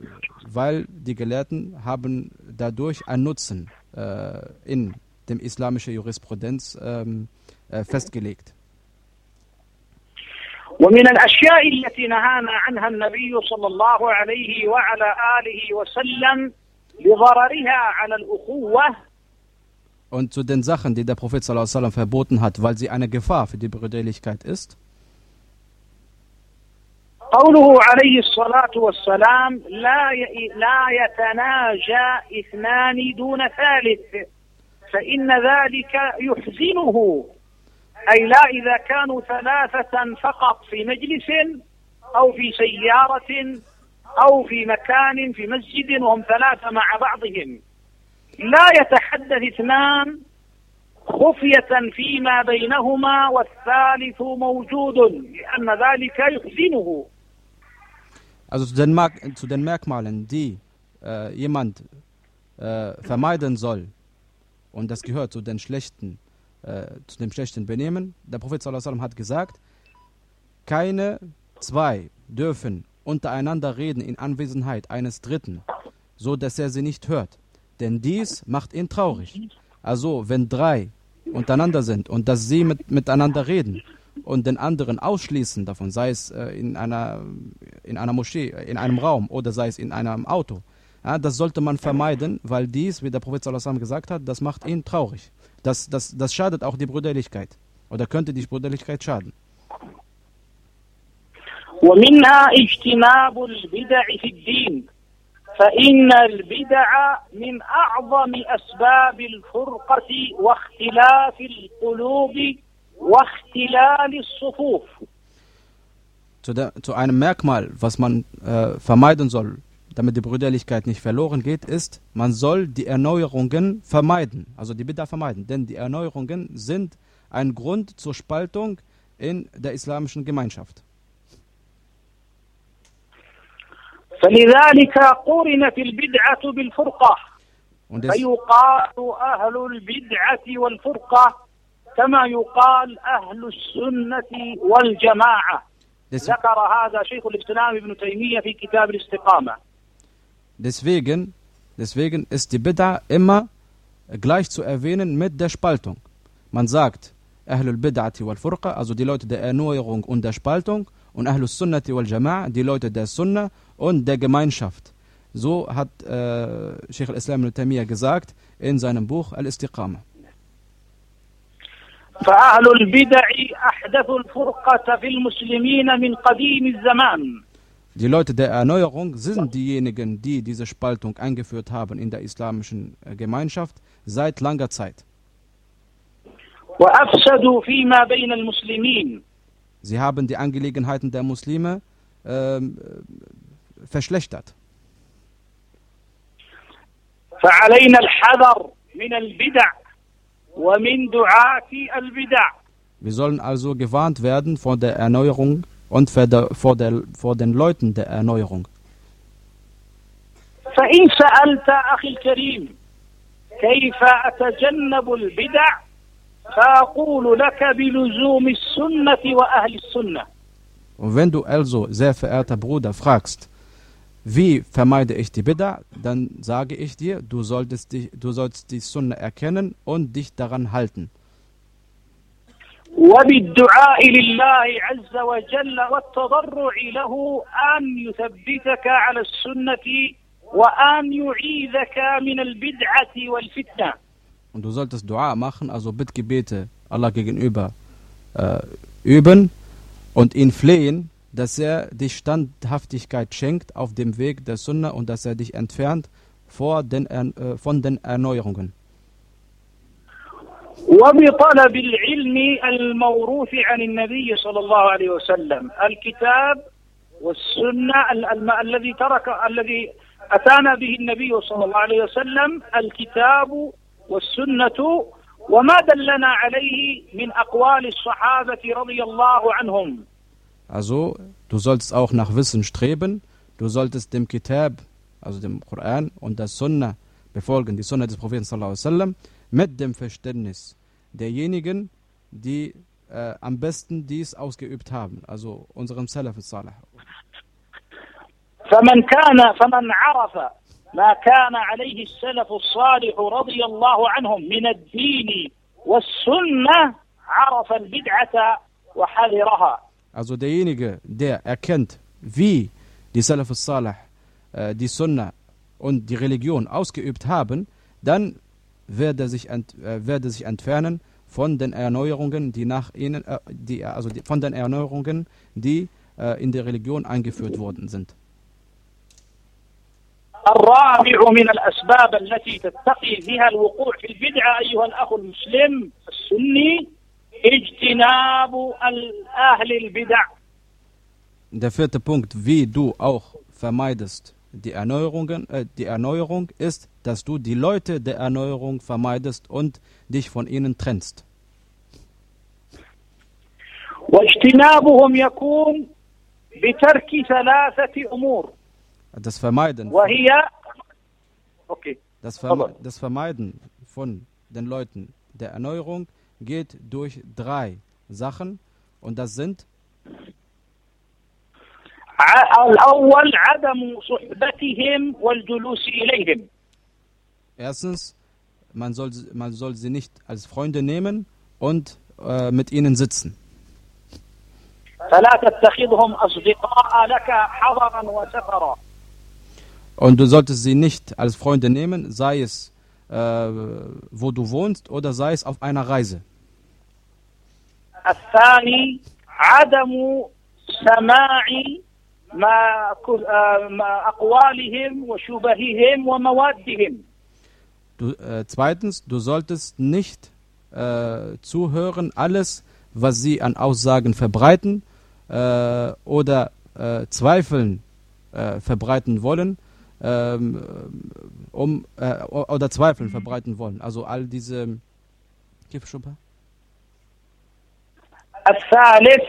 weil die Gelehrten haben dadurch einen Nutzen äh, in dem islamischen Jurisprudenz ähm, äh, festgelegt. ومن الأشياء التي نهانا عنها النبي صلى الله عليه وعلى آله وسلم لضررها على الأخوة Und zu den Sachen, die der Prophet sallam, verboten hat, weil sie eine Gefahr für die Brüderlichkeit ist, قوله عليه الصلاة والسلام لا لا يتناجى اثنان دون ثالث فإن ذلك يحزنه. أي لا إذا كانوا ثلاثة فقط في مجلس أو في سيارة أو في مكان في مسجد وهم ثلاثة مع بعضهم. لا يتحدث اثنان خفية فيما بينهما والثالث موجود لأن ذلك يحزنه. Also zu den, Mark zu den Merkmalen, die äh, jemand äh, vermeiden soll, und das gehört zu den schlechten, äh, zu dem schlechten Benehmen. Der Prophet sallam, hat gesagt, keine zwei dürfen untereinander reden in Anwesenheit eines Dritten, so dass er sie nicht hört. Denn dies macht ihn traurig. Also, wenn drei untereinander sind und dass sie mit, miteinander reden und den anderen ausschließen davon, sei es äh, in, einer, in einer Moschee, in einem Raum oder sei es in einem Auto, ja, das sollte man vermeiden, weil dies, wie der Prophet sallam gesagt hat, das macht ihn traurig. Das, das, das schadet auch die Brüderlichkeit. Oder könnte die Brüderlichkeit schaden. ومنها اجتناب البدع في الدين فإن البدع من أعظم أسباب الفرقة واختلاف القلوب واختلال الصفوف Zu, der, zu einem Merkmal, was man äh, vermeiden soll, damit die Brüderlichkeit nicht verloren geht, ist, man soll die Erneuerungen vermeiden, also die Bid'a vermeiden, denn die Erneuerungen sind ein Grund zur Spaltung in der islamischen Gemeinschaft. فلذلك قرنت البدعة بالفرقة Und es, فيقال أهل البدعة والفرقة كما يقال أهل السنة والجماعة des, ذكر هذا شيخ الإسلام ابن تيمية في كتاب الاستقامة deswegen, deswegen ist die Bid'a immer gleich zu erwähnen mit der Spaltung. Man sagt Ahlul Bid'ati wal Furqa, also die Leute der Erneuerung und der Spaltung, und Ahlus Sunnati wal Jama'a, die Leute der Sunna und der Gemeinschaft. So hat äh, Sheikh al-Islam ibn Taymiyyah gesagt in seinem Buch Al-Istiqama. فأهل البدع أحدثوا الفرقة في المسلمين من قديم الزمان Die Leute der Erneuerung sind diejenigen, die diese Spaltung eingeführt haben in der islamischen äh, Gemeinschaft seit langer Zeit. وأفسدوا فيما بين المسلمين Sie haben die Angelegenheiten der Muslime ähm, äh, verschlechtert. فعلينا الحذر من البدع ومن دعاة البدع Wir sollen also gewarnt werden vor der Erneuerung und vor, der, vor, der, vor den Leuten der Erneuerung. فإن سألت أخي الكريم كيف أتجنب البدع فأقول لك بلزوم السنة وأهل السنة Und wenn du also, sehr verehrter Bruder, fragst, wie vermeide ich die Bid'a, dann sage ich dir, du solltest, dich, du sollst die Sunna erkennen und dich daran halten. وبالدعاء لله عز وجل والتضرع له أن يثبتك على السنة وأن يعيذك من البدعة والفتنة Und du solltest Dua machen, also Bittgebete Allah gegenüber äh, üben und ihn flehen, dass er dich Standhaftigkeit schenkt auf dem Weg der Sunna und dass er dich entfernt vor den, Ern- äh, von den Erneuerungen. وبطلب العلم الموروث عن النبي صلى الله عليه وسلم الكتاب والسنة الذي ترك الذي أتانا به النبي صلى الله عليه وسلم الكتاب والسنة وما دلنا عليه من أقوال الصحابة رضي الله عنهم Also, du solltest auch nach Wissen streben, du solltest dem Kitab, also dem Koran und der Sunna befolgen, die Sunna des Propheten sallallahu alaihi wasallam, mit dem Verständnis derjenigen, die äh, am besten dies ausgeübt haben, also unserem Salaf salih فمن كان فمن عرف ما كان عليه السلف الصالح رضي الله عنهم من الدين والسنة عرف البدعة وحذرها Also derjenige, der erkennt, wie die Salaf salih äh, die Sunna und die Religion ausgeübt haben, dann wird er sich, ent, äh, wird er sich entfernen von den Erneuerungen, die nach ihnen, äh, die, also die, von den Erneuerungen, die äh, in der Religion eingeführt worden sind. الرابع من الأسباب التي تتقي بها الوقوع في البدعة أيها الأخ المسلم السني اجتناب ال- أهل البدع Der vierte Punkt, wie du auch vermeidest die Erneuerungen, äh, die Erneuerung ist, dass du die Leute der Erneuerung vermeidest und dich von ihnen trennst. واجتنابهم يكون بترك ثلاثة أمور Das Vermeiden, وهي أوكي das, Verme Aber- das Vermeiden von den Leuten der Erneuerung geht durch drei Sachen und das sind ع- الأول عدم صحبتهم والجلوس إليهم erstens, man soll, man soll sie nicht als Freunde nehmen und äh, mit ihnen sitzen. فلا تتخذهم أصدقاء لك حضرا وسفرا Und du solltest sie nicht als Freunde nehmen, sei es äh, wo du wohnst oder sei es auf einer Reise. الثاني عدم سماع ما كل- آه، ما أقوالهم وشبههم وموادهم Du, äh, zweitens, du solltest nicht äh, zuhören, alles, was sie an Aussagen verbreiten äh, oder äh, Zweifeln äh, verbreiten wollen, ähm, um, äh, o- oder Zweifeln verbreiten wollen. Also all diese. Gib schon mal. الثالث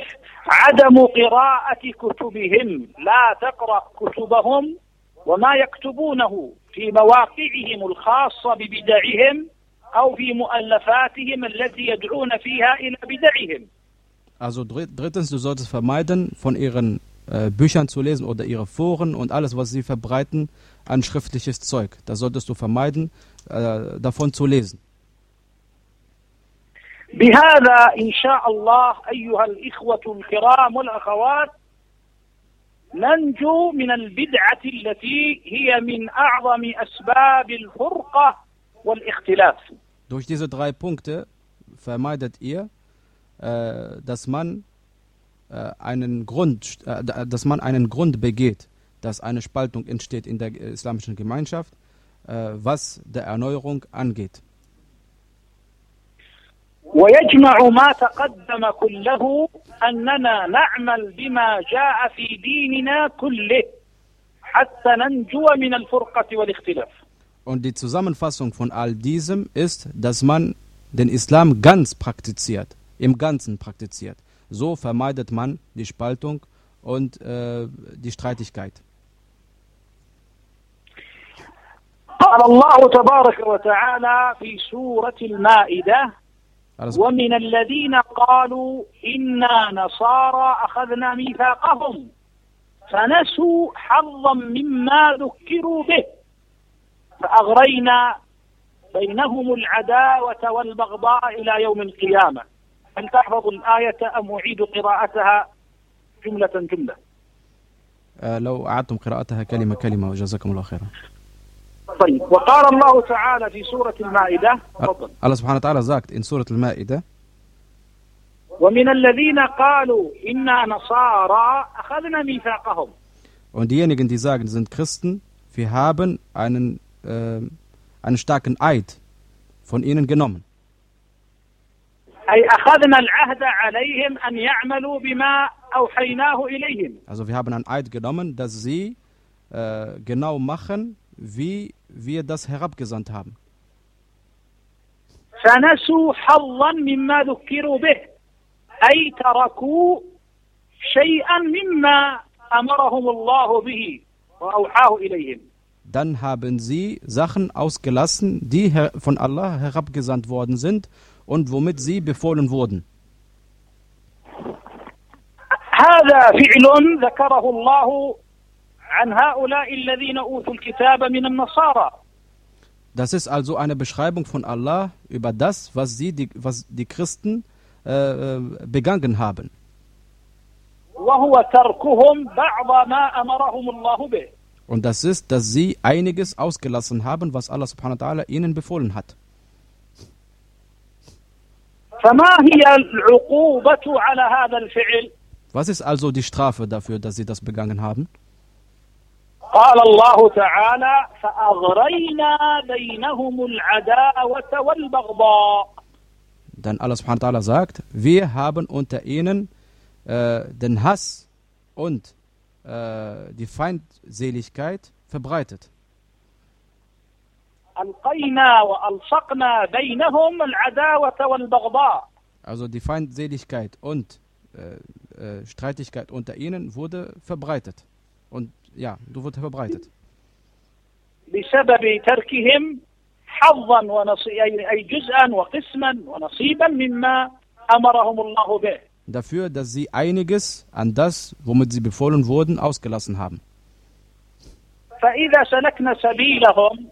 عدم قراءة كتبهم لا تقرأ كتبهم وما يكتبونه في مواقعهم الخاصة ببدعهم أو في مؤلفاتهم التي يدعون فيها إلى بدعهم Also dr- drittens, du solltest vermeiden, von ihren äh, Büchern zu lesen oder ihre Foren und alles, was sie verbreiten an schriftliches Zeug. Das solltest du vermeiden, äh, davon zu lesen. بهذا إن شاء الله أيها الإخوة الكرام والأخوات ننجو من البدعة التي هي من أعظم أسباب الفرقة والاختلاف Durch diese drei Punkte vermeidet ihr, äh, dass man äh, einen Grund, äh, dass man einen Grund begeht, dass eine Spaltung entsteht in der äh, islamischen Gemeinschaft, äh, was der Erneuerung angeht. ويجمع ما تقدم كله أننا نعمل بما جاء في ديننا كله حتى ننجو من الفرقة والاختلاف Und die Zusammenfassung von all diesem ist, dass man den Islam ganz praktiziert, im Ganzen praktiziert. So vermeidet man die Spaltung und äh, die Streitigkeit. قال الله تبارك وتعالى في سورة المائدة Alles, ومن الذين قالوا إنا نصارى أخذنا ميثاقهم فنسوا حظا مما ذكروا به فأغرينا بينهم العداوة والبغضاء إلى يوم القيامة. هل تحفظ الآية أم أعيد قراءتها؟ جملة جملة. äh, لو أعدتم قراءتها كلمة كلمة وجزاكم الله خيرا. طيب وقال الله تعالى في سورة المائدة Allah subhanahu wa ta'ala sagt in Surat al-Ma'idah, ومن الذين قالوا إنا نصارى أخذنا ميثاقهم und diejenigen, die sagen, sind Christen, wir haben einen, äh, einen starken Eid von ihnen genommen. Also wir haben einen Eid genommen, dass sie äh, genau machen, wie wir das herabgesandt haben. فنسوا حظا مما ذكروا به أي تركوا شيئا مما أمرهم الله به وأوحاه إليهم Dann haben sie Sachen ausgelassen, die her von Allah herabgesandt worden sind und womit sie befohlen wurden. هذا فعل ذكره الله عن هؤلاء الذين أوتوا الكتاب من النصارى Das ist also eine Beschreibung von Allah über das, was, sie, die, was die Christen äh, äh, begangen haben. وهو تركهم بعض ما أمرهم الله به Und das ist, dass sie einiges ausgelassen haben, was Allah subhanahu wa ta'ala ihnen befohlen hat. فما هي العقوبة على هذا الفعل Was ist also die Strafe dafür, dass sie das begangen haben? قال الله تعالى فأغرينا بينهم العداوة والبغضاء Dann Allah subhanahu wa ta'ala sagt, wir haben unter ihnen äh, den Hass und äh, die Feindseligkeit verbreitet. ألقينا وألصقنا بينهم العداوة والبغضاء Also die Feindseligkeit und äh, äh, Streitigkeit unter ihnen wurde verbreitet. Und ja, du wurde verbreitet. بسبب تركهم حظا ونصي أي جزءا وقسما ونصيبا مما أمرهم الله به Dafür, dass sie einiges an das, womit sie befohlen wurden, ausgelassen haben. فإذا سلكنا سبيلهم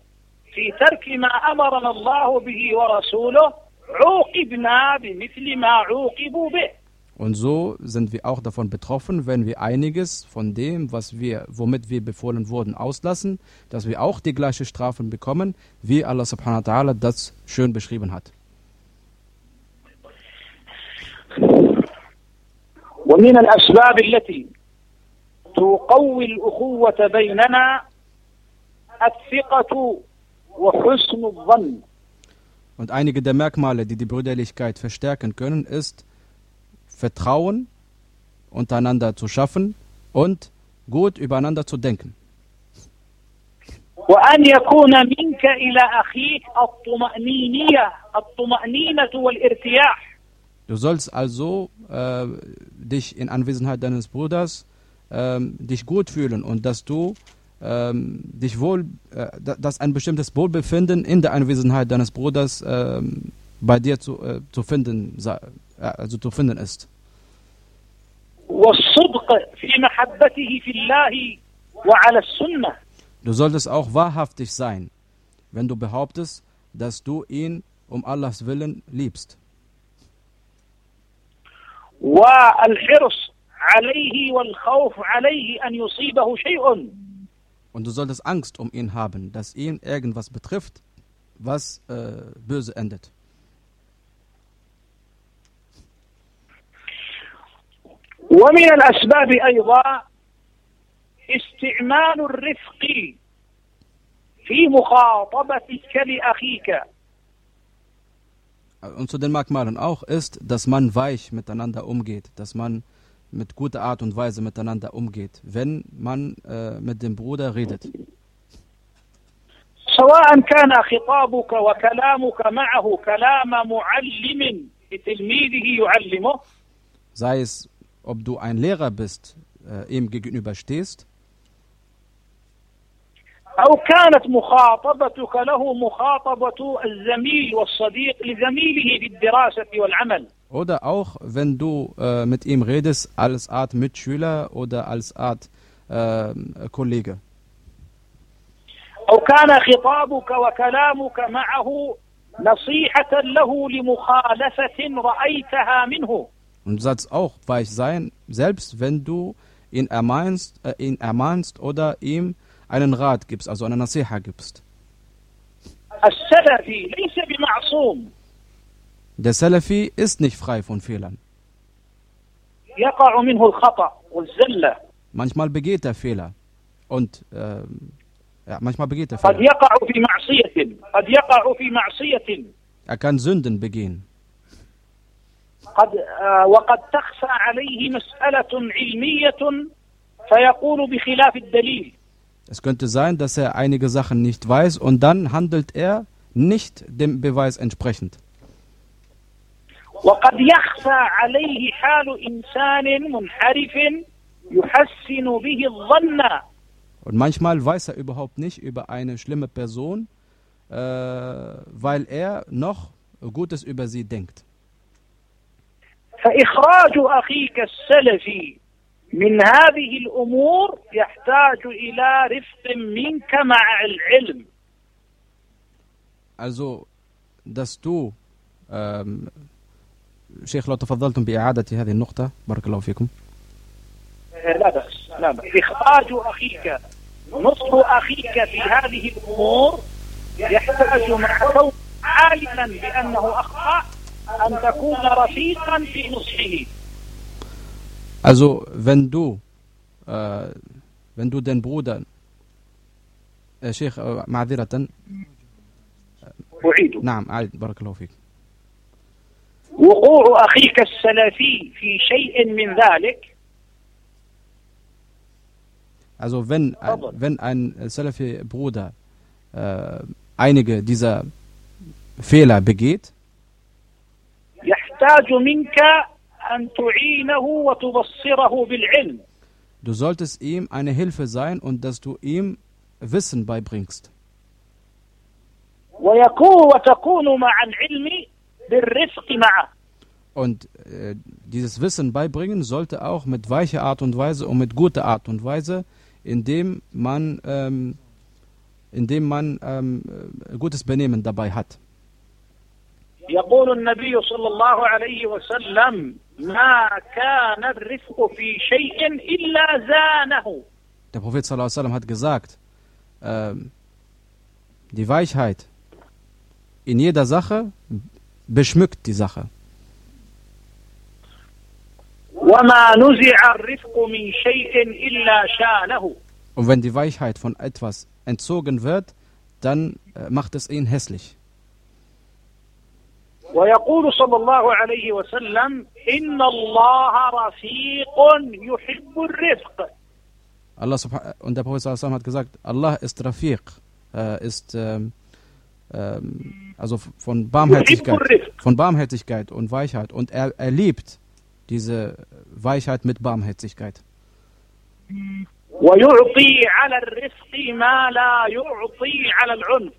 في ترك ما أمرنا الله به ورسوله عوقبنا بمثل ما عوقبوا به Und so sind wir auch davon betroffen, wenn wir einiges von dem, was wir, womit wir befohlen wurden, auslassen, dass wir auch die gleiche Strafen bekommen, wie Allah subhanahu wa ta'ala das schön beschrieben hat. ومن الأسباب التي تقوي الأخوة بيننا الثقة وحسن الظن Und einige der Merkmale, die die Brüderlichkeit verstärken können, ist Vertrauen untereinander zu schaffen und gut übereinander zu denken. وأن يكون منك إلى أخيك الطمأنينية الطمأنينة والارتياح Du sollst also äh, dich in Anwesenheit deines Bruders ähm, dich gut fühlen und dass du ähm, dich wohl, äh, da- dass ein bestimmtes Wohlbefinden in der Anwesenheit deines Bruders ähm, bei dir zu, äh, zu finden, sei- äh, also zu finden ist. Du solltest auch wahrhaftig sein, wenn du behauptest, dass du ihn um Allahs Willen liebst. Und du solltest Angst um ihn haben, dass ihn irgendwas betrifft, was äh, böse endet. ومن الأسباب أيضا استعمال الرفق في مخاطبتك لأخيك Und zu den Merkmalen auch ist, dass man weich miteinander umgeht, dass man mit guter Art und Weise miteinander umgeht, wenn man äh, mit dem Bruder redet. سواء كان خطابك وكلامك معه كلام معلم لتلميذه يعلمه Sei es, ob du ein Lehrer bist, äh, ihm gegenüber stehst, أو كانت مخاطبتك له مخاطبة الزميل والصديق لزميله في الدراسة والعمل oder auch, wenn du äh, mit ihm redest, als Art Mitschüler oder als Art äh, Kollege. أو كان خطابك وكلامك معه نصيحة له لمخالفة رأيتها منه Und Satz auch weich sein, selbst wenn du ihn ermahnst, äh, ihn ermahnst oder ihm einen Rat gibst, also eine Nasiha gibst. Der Salafi ist nicht frei von Fehlern. Manchmal begeht er Fehler und äh, ja, manchmal begeht er Fehler. Er kann Sünden begehen. قد آه، وقد تخفى عليه مسألة علمية فيقول بخلاف الدليل Es könnte sein, dass er einige Sachen nicht weiß und dann handelt er nicht dem Beweis entsprechend. وقد يخفى عليه حال إنسان منحرف يحسن به الظن Und manchmal weiß er überhaupt nicht über eine schlimme Person, äh, weil er noch Gutes über sie denkt. فإخراج أخيك السلفي من هذه الأمور يحتاج إلى رفق منك مع العلم. Also, dass du, ähm, Sheikh, لو تفضلتم بإعادة هذه النقطة بارك الله فيكم. لا بأس لا بأس. إخراج أخيك نصح أخيك في هذه الأمور يحتاج مع كون عالما بأنه أخطأ. أن تكون رفيقا في نصحه Also, wenn du, äh, wenn du den Bruder, äh, Sheikh, äh, معذرة, أعيد نعم عاد بارك الله فيك. وقوع أخيك السلفي في شيء من ذلك Also, wenn, ein, Tafadhal. wenn ein Salafi-Bruder äh, einige dieser Fehler begeht, يحتاج منك أن تعينه وتبصره بالعلم du solltest ihm eine Hilfe sein und dass du ihm Wissen beibringst. ويكون وتكون مع العلم بالرفق معه Und äh, dieses Wissen beibringen sollte auch mit weicher Art und Weise und mit guter Art und Weise, indem man, ähm, indem man ähm, äh, gutes Benehmen dabei hat. يقول النبي صلى الله عليه وسلم ما كان الرفق في شيء إلا زانه Der Prophet sallallahu alaihi wasallam hat gesagt, ähm, die Weichheit in jeder Sache beschmückt die Sache. وما نزع الرفق من شيء إلا شانه Und wenn die Weichheit von etwas entzogen wird, dann äh, macht es ihn hässlich. ويقول صلى الله عليه وسلم إن الله رفيق يحب الرفق Allah subha- und der Prophet sallallahu alaihi wasallam hat gesagt, Allah ist Rafiq, äh, ist ähm, ähm, also f- von يحب Barmherzigkeit, الرفق von Barmherzigkeit und Weichheit und er, er liebt diese Weichheit mit Barmherzigkeit. ويعطي على الرفق ما لا يعطي على العنف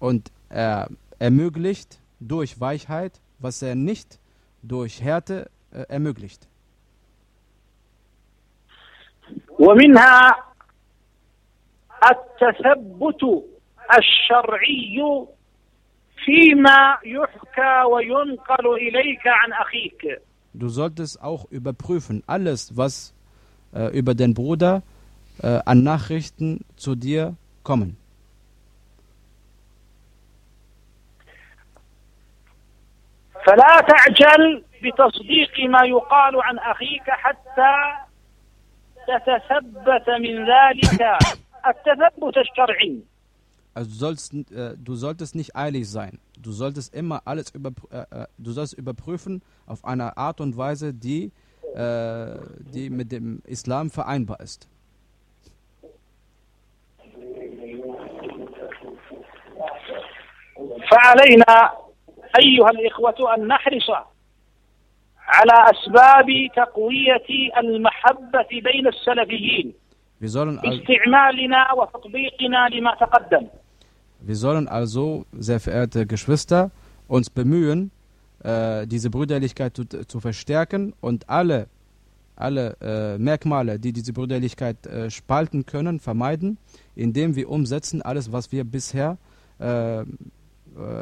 Und er ermöglicht durch Weichheit, was er nicht durch Härte äh, ermöglicht. ومنها التثبت الشرعي فيما يحكى وينقل إليك عن أخيك Du solltest auch überprüfen, alles, was äh, über den Bruder äh, an Nachrichten zu dir kommen. فلا تعجل بتصديق ما يقال عن أخيك حتى تتثبت من ذلك التثبت الشرعي Also du sollst, äh, du solltest nicht eilig sein. Du solltest immer alles überpr äh, äh, du sollst überprüfen auf eine Art und Weise, die, äh, die mit dem Islam vereinbar ist. فعلينا أيها الإخوة أن نحرص على أسباب تقوية المحبة بين السلفيين Wir sollen, al باستعمالنا وتطبيقنا لما تقدم wir sollen also, sehr verehrte Geschwister, uns bemühen, äh, diese Brüderlichkeit zu, zu verstärken und alle, alle äh, Merkmale, die diese Brüderlichkeit äh, spalten können, vermeiden, indem wir umsetzen alles, was wir bisher äh, äh,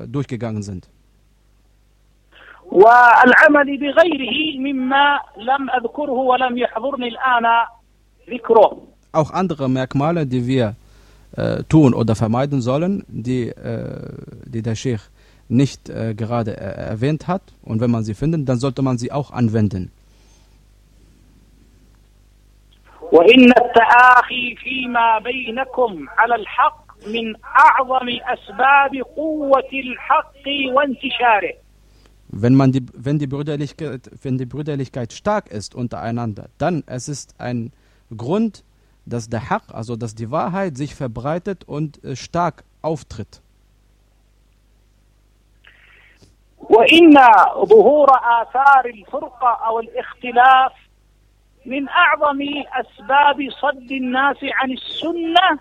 durchgegangen sind. والعمل بغيره مما لم أذكره ولم يحضرني الآن ذكره Auch andere Merkmale, die wir äh, tun oder vermeiden sollen, die, äh, die der Sheikh nicht äh, gerade äh, erwähnt hat. Und wenn man sie findet, dann sollte man sie auch anwenden. وإن التآخي فيما بينكم على الحق من أعظم أسباب قوة الحق وانتشاره Wenn, man die, wenn, die Brüderlichkeit, wenn die Brüderlichkeit stark ist untereinander, dann es ist ein Grund, dass der Haq, also dass die Wahrheit sich verbreitet und äh, stark auftritt. وإن ظهور آثار الفرقة أو الاختلاف من أعظم أسباب صد الناس عن السنة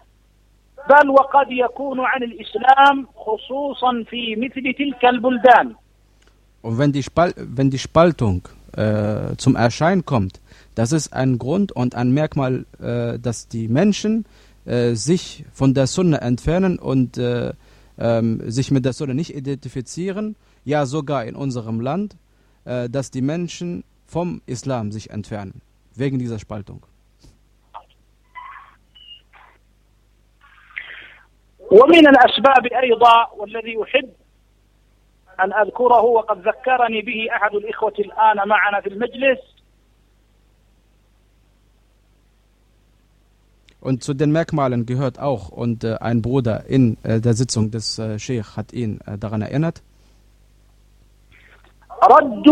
بل وقد يكون عن الإسلام خصوصا في مثل تلك البلدان Und wenn die, Spal wenn die Spaltung äh, zum Erscheinen kommt, das ist ein Grund und ein Merkmal, äh, dass die Menschen äh, sich von der Sunna entfernen und äh, ähm, sich mit der Sunna nicht identifizieren, ja sogar in unserem Land, äh, dass die Menschen vom Islam sich entfernen, wegen dieser Spaltung. ومن الأسباب أيضا والذي أحب أن أذكره وقد ذكرني به أحد الإخوة الآن معنا في المجلس Und zu den Merkmalen gehört auch, und äh, ein Bruder in äh, der Sitzung des äh, Sheikh hat ihn äh, daran erinnert, رد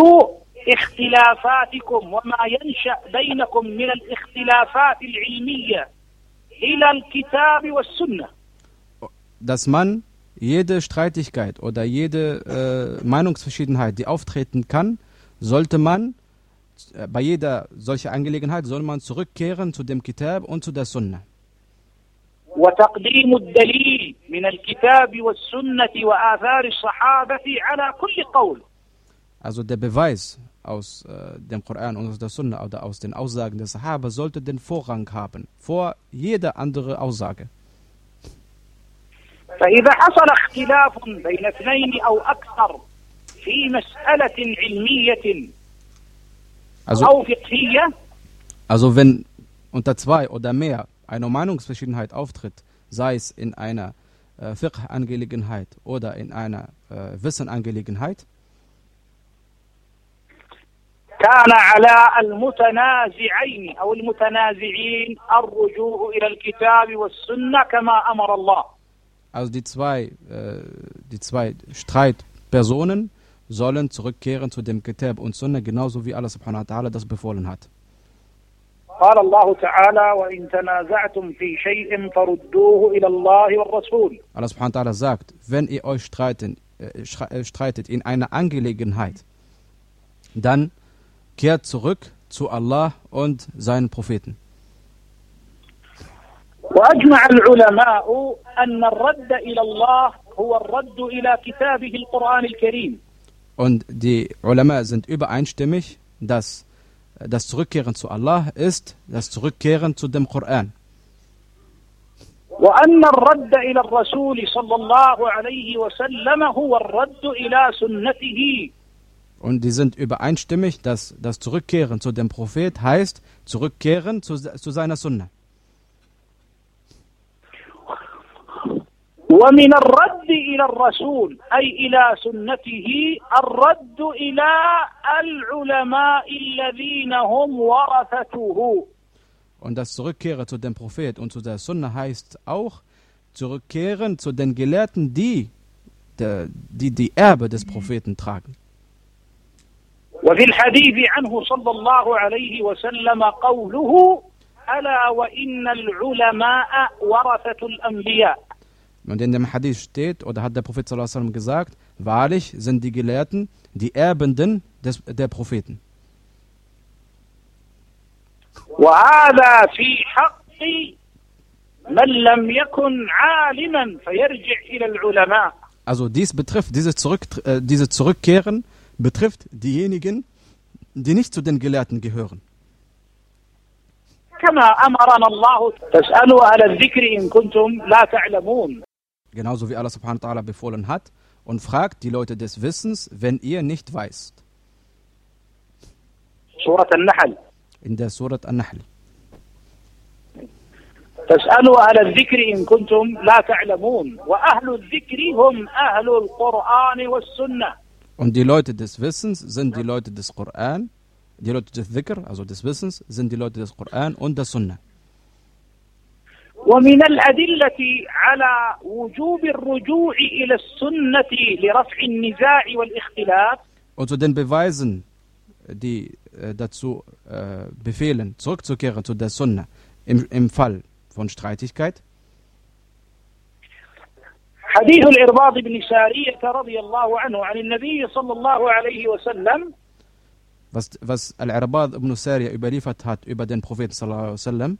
اختلافاتكم وما ينشأ بينكم من الاختلافات العلمية إلى الكتاب والسنة dass man jede Streitigkeit oder jede äh, Meinungsverschiedenheit, die auftreten kann, sollte man äh, bei jeder solcher Angelegenheit soll man zurückkehren zu dem Kitab und zu der Sunna. وتقديم الدليل من الكتاب والسنة وآثار الصحابة على كل قول Also der Beweis aus äh, dem Koran und aus der Sunna oder aus den Aussagen der Sahaba sollte den Vorrang haben vor jeder andere Aussage. فإذا حصل اختلاف بين اثنين أو أكثر في مسألة علمية Also- أو فقهية Also wenn unter zwei oder mehr eine Meinungsverschiedenheit auftritt, sei es in einer äh, Fiqh-Angelegenheit oder in einer äh, Wissenangelegenheit, كان على المتنازعين أو المتنازعين الرجوع إلى الكتاب والسنة كما أمر الله also die zwei, äh, die zwei Streitpersonen sollen zurückkehren zu dem Kitab und Sunna, genauso wie Allah subhanahu wa ta'ala das befohlen hat. قال الله تعالى وإن تنازعتم في شيء فردوه إلى الله والرسول Allah subhanahu wa ta'ala sagt, wenn ihr euch streiten, äh, schre- äh, streitet in einer Angelegenheit, dann kehrt zurück zu Allah und seinen Propheten. وأجمع العلماء أن الرد إلى الله هو الرد إلى كتابه القرآن الكريم Und die Ulama sind übereinstimmig, dass äh, das Zurückkehren zu Allah ist das Zurückkehren zu dem Koran. وأن الرد إلى الرسول صلى الله عليه وسلم هو الرد إلى سنته Und die sind übereinstimmig, dass das Zurückkehren zu dem Prophet heißt Zurückkehren zu, zu seiner Sunna. ومن الرد إلى الرسول أي إلى سنته الرد إلى العلماء الذين هم ورثته Und das Zurückkehren zu dem Prophet und zu der Sunna heißt auch Zurückkehren zu den Gelehrten, die der- die, die Erbe des Propheten tragen. وفي الحديث عنه صلى الله عليه وسلم قوله ألا وإن العلماء ورثة الأنبياء Und in dem Hadith steht, oder hat der Prophet sallallahu alaihi wasallam gesagt, wahrlich sind die Gelehrten die Erbenden des, der Propheten. وهذا في حق من لم يكن عالما فيرجع إلى العلماء Also dies betrifft, dieses Zurück, äh, diese Zurückkehren betrifft diejenigen, die nicht zu den Gelehrten gehören. كما أمرنا الله فاسألوا أهل الذكر إن كنتم لا تعلمون Genauso wie Allah subhanahu wa ta'ala befohlen hat und fragt die Leute des Wissens, wenn ihr nicht weißt. سورة النحل In der Surat An-Nahl. فاسألوا أهل الذكر إن كنتم لا تعلمون وأهل الذكر هم أهل القرآن والسنة Und die Leute des Wissens sind die Leute des Koran, die Leute des Dhikr, also des Wissens, sind die Leute des Koran und der Sunna. ومن الأدلة على وجوب الرجوع إلى السنة لرفع النزاع والاختلاف Und zu den Beweisen, die äh, dazu äh, befehlen, zurückzukehren zu der Sunna im, im Fall von Streitigkeit, حديث الإرباض بن سارية رضي الله عنه عن النبي صلى الله عليه وسلم was, was Al-Irbad ibn Sariya überliefert hat über den Propheten sallallahu alaihi wasallam,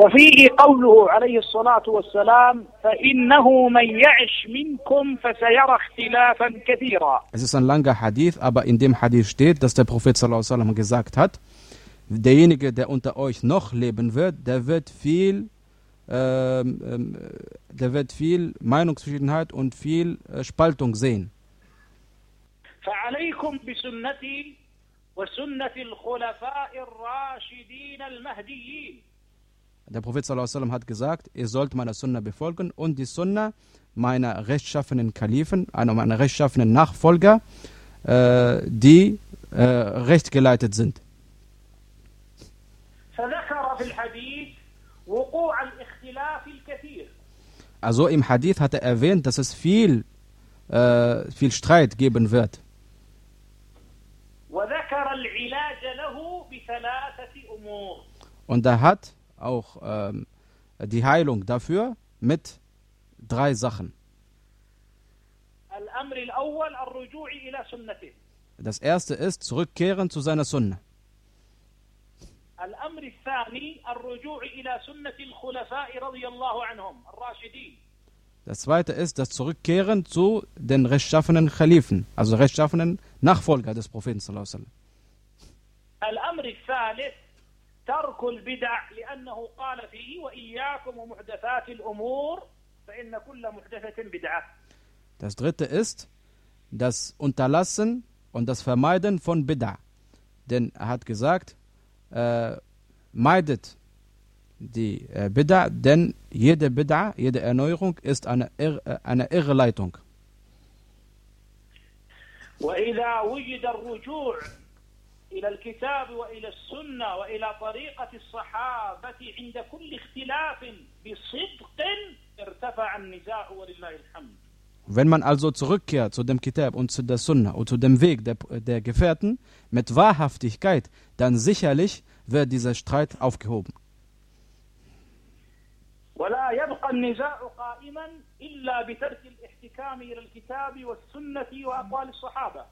وفيه قوله عليه الصلاة والسلام فإنه من يعش منكم فسيرى اختلافا كثيرا Es ist ein langer Hadith, aber in dem Hadith steht, dass der Prophet sallallahu alaihi wasallam gesagt hat, derjenige, der unter euch noch leben wird, der wird viel, ähm, ähm, der wird viel Meinungsverschiedenheit und viel äh, Spaltung sehen. فعليكم بسنتي وسنة الخلفاء الراشدين المهديين Der Prophet sallam, hat gesagt, ihr sollt meine Sunna befolgen und die Sunna meiner rechtschaffenen Kalifen, einer meiner rechtschaffenen Nachfolger, äh, die äh, rechtgeleitet sind. Also im Hadith hat er erwähnt, dass es viel, äh, viel Streit geben wird. Und er hat auch ähm, die Heilung dafür mit drei Sachen. الأمر الأول الرجوع إلى سنته Das erste ist zurückkehren zu seiner Sunna. الأمر الثاني الرجوع إلى سنة الخلفاء رضي الله عنهم الراشدين Das zweite ist das Zurückkehren zu den rechtschaffenen Khalifen, also rechtschaffenen Nachfolger des Propheten. sallallahu alaihi wasallam. الأمر الثالث ترك البدع لأنه قال فيه وإياكم ومحدثات الأمور فإن كل محدثة بدعة Das dritte ist das Unterlassen und das Vermeiden von Bid'a. Denn er hat gesagt, äh, meidet die äh, Bid'a, denn jede Bid'a, jede Erneuerung ist eine, Irr, äh, eine Irrleitung. وإذا وجد الرجوع إلى الكتاب وإلى السنة وإلى طريقة الصحابة عند كل اختلاف بصدق ارتفع النزاع ولله الحمد Wenn man also zurückkehrt zu dem Kitab und zu der Sunna und zu dem Weg der, der Gefährten mit Wahrhaftigkeit, dann sicherlich wird dieser Streit aufgehoben. ولا يبقى النزاع قائما إلا بترك الاحتكام إلى الكتاب والسنة وأقوال الصحابة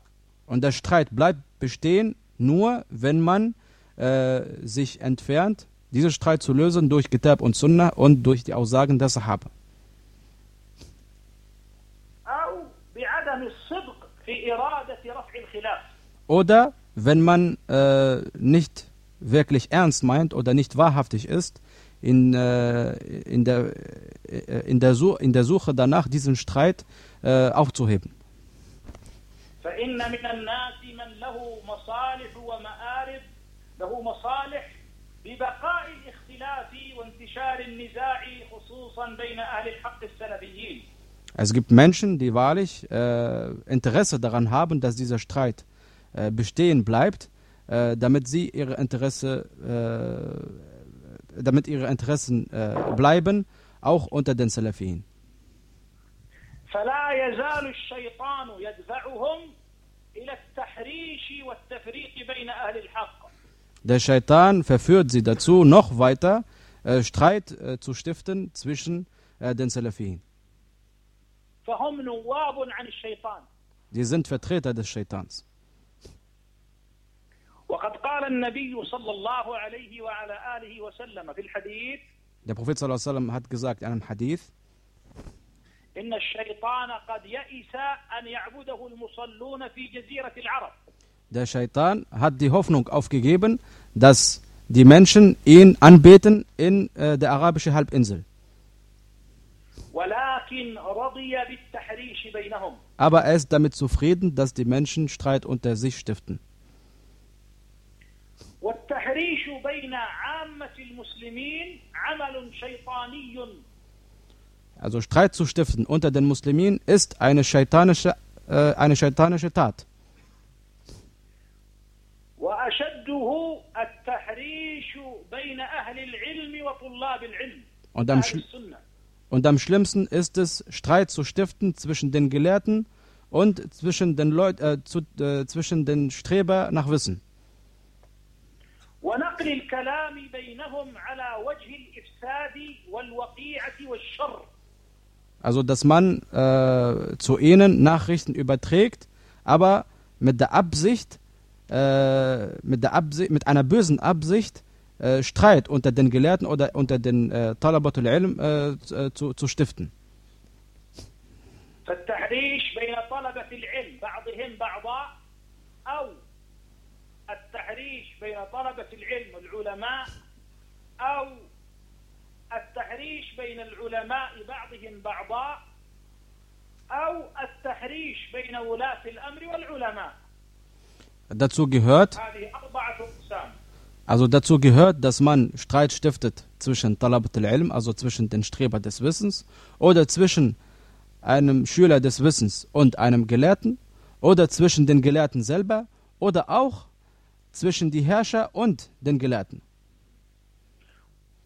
Und der Streit bleibt bestehen, nur, wenn man äh, sich entfernt, diesen Streit zu lösen durch Kitab und Sunnah und durch die Aussagen der Sahaba. Oder wenn man äh, nicht wirklich ernst meint oder nicht wahrhaftig ist, in, äh, in, der, äh, in, der, Su in der Suche danach, diesen Streit äh, aufzuheben. فإن من الناس من له مصالح ومآرب له مصالح ببقاء الاختلاف وانتشار النزاع خصوصا بين أهل الحق السلفيين Es gibt Menschen, die wahrlich äh, Interesse daran haben, dass dieser Streit äh, bestehen bleibt, äh, damit sie ihre Interesse, äh, damit ihre Interessen äh, bleiben, auch unter den Salafien. فلا يزال الشيطان يدفعهم إلى التحريش والتفريق بين أهل الحق Der Shaitan verführt sie dazu, noch weiter äh, Streit äh, zu stiften zwischen äh, den Salafien. فهم نواب عن الشيطان Die sind Vertreter des Shaitans. Der Prophet wasallam hat gesagt in einem Hadith, إن الشيطان قد يئس أن يعبده المصلون في جزيرة العرب der Shaitan hat die Hoffnung aufgegeben, dass die Menschen ihn anbeten in äh, der arabischen Halbinsel. ولكن رضي بالتحريش بينهم Aber er ist damit zufrieden, dass die Menschen Streit unter sich stiften. والتحريش بين عامة المسلمين عمل شيطاني Also Streit zu stiften unter den Muslimen ist eine shaitanische, äh, eine shaitanische Tat. وأشده التحريش بين أهل العلم وطلاب العلم Und am, أهل schl السنة und am schlimmsten ist es, Streit zu stiften zwischen den Gelehrten und zwischen den, Leut äh, zu, äh, zwischen den Streber nach Wissen. ونقل الكلام بينهم على وجه الإفساد والوقيعة والشر Also, dass man äh, zu ihnen Nachrichten überträgt, aber mit der Absicht, äh, mit, der Absi mit einer bösen Absicht, äh, Streit unter den Gelehrten oder unter den äh, Talabatul Ilm äh, zu- zu, zu stiften. فالتحريش بين طلبة العلم بعضهم بعضا أو التحريش بين طلبة العلم العلماء أو التحريش بين العلماء بعضهم بعضا أو التحريش بين ولاة الأمر والعلماء Dazu gehört, هذه أربعة أقسام also dazu gehört, dass man Streit stiftet zwischen Talabatul Ilm, also zwischen den Streber des Wissens, oder zwischen einem Schüler des Wissens und einem Gelehrten, oder zwischen den Gelehrten selber, oder auch zwischen die Herrscher und den Gelehrten.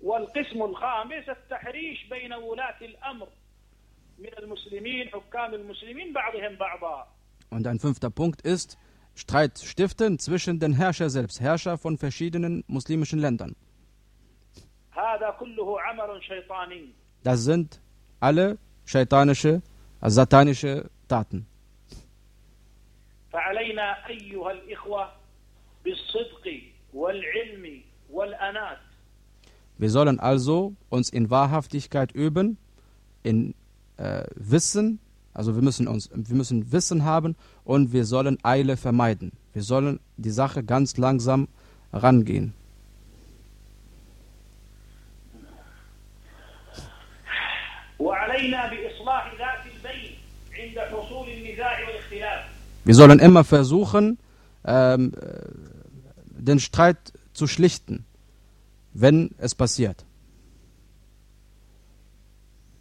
والقسم الخامس التحريش بين ولاة الأمر من المسلمين حكام المسلمين بعضهم بعضا Und ein fünfter Punkt ist Streit stiften zwischen den Herrscher selbst, Herrscher von verschiedenen muslimischen Ländern. هذا كله عمل شيطاني Das sind alle shaitanische, also satanische Taten. فعلينا أيها الإخوة بالصدق والعلم والأنات wir sollen also uns in Wahrhaftigkeit üben, in äh, Wissen, also wir müssen, uns, wir müssen Wissen haben und wir sollen Eile vermeiden. Wir sollen die Sache ganz langsam rangehen. Wir sollen immer versuchen, ähm, äh, den Streit zu schlichten wenn es passiert.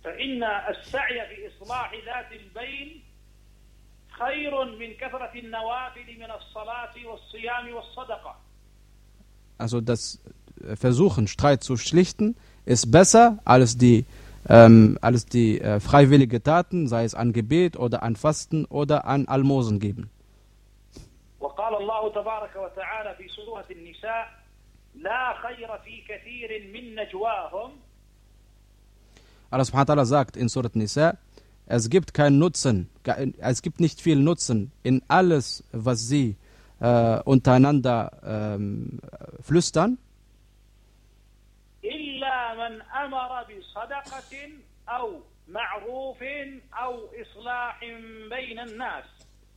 فإن السعي في إصلاح ذات البين خير من كثرة النوافل من الصلاة والصيام والصدقة Also das äh, Versuchen, Streit zu schlichten, ist besser als die, ähm, als die äh, freiwillige Taten, sei es an Gebet oder an Fasten oder an Almosen geben. وقال الله تبارك وتعالى في سورة النساء لا خير في كثير من نجواهم Allah subhanahu wa ta'ala sagt in Surat Nisa, es gibt keinen Nutzen, ge- es gibt nicht viel Nutzen in alles, was sie äh, untereinander ähm, flüstern, إلا من أمر بصدقة أو معروف أو إصلاح بين الناس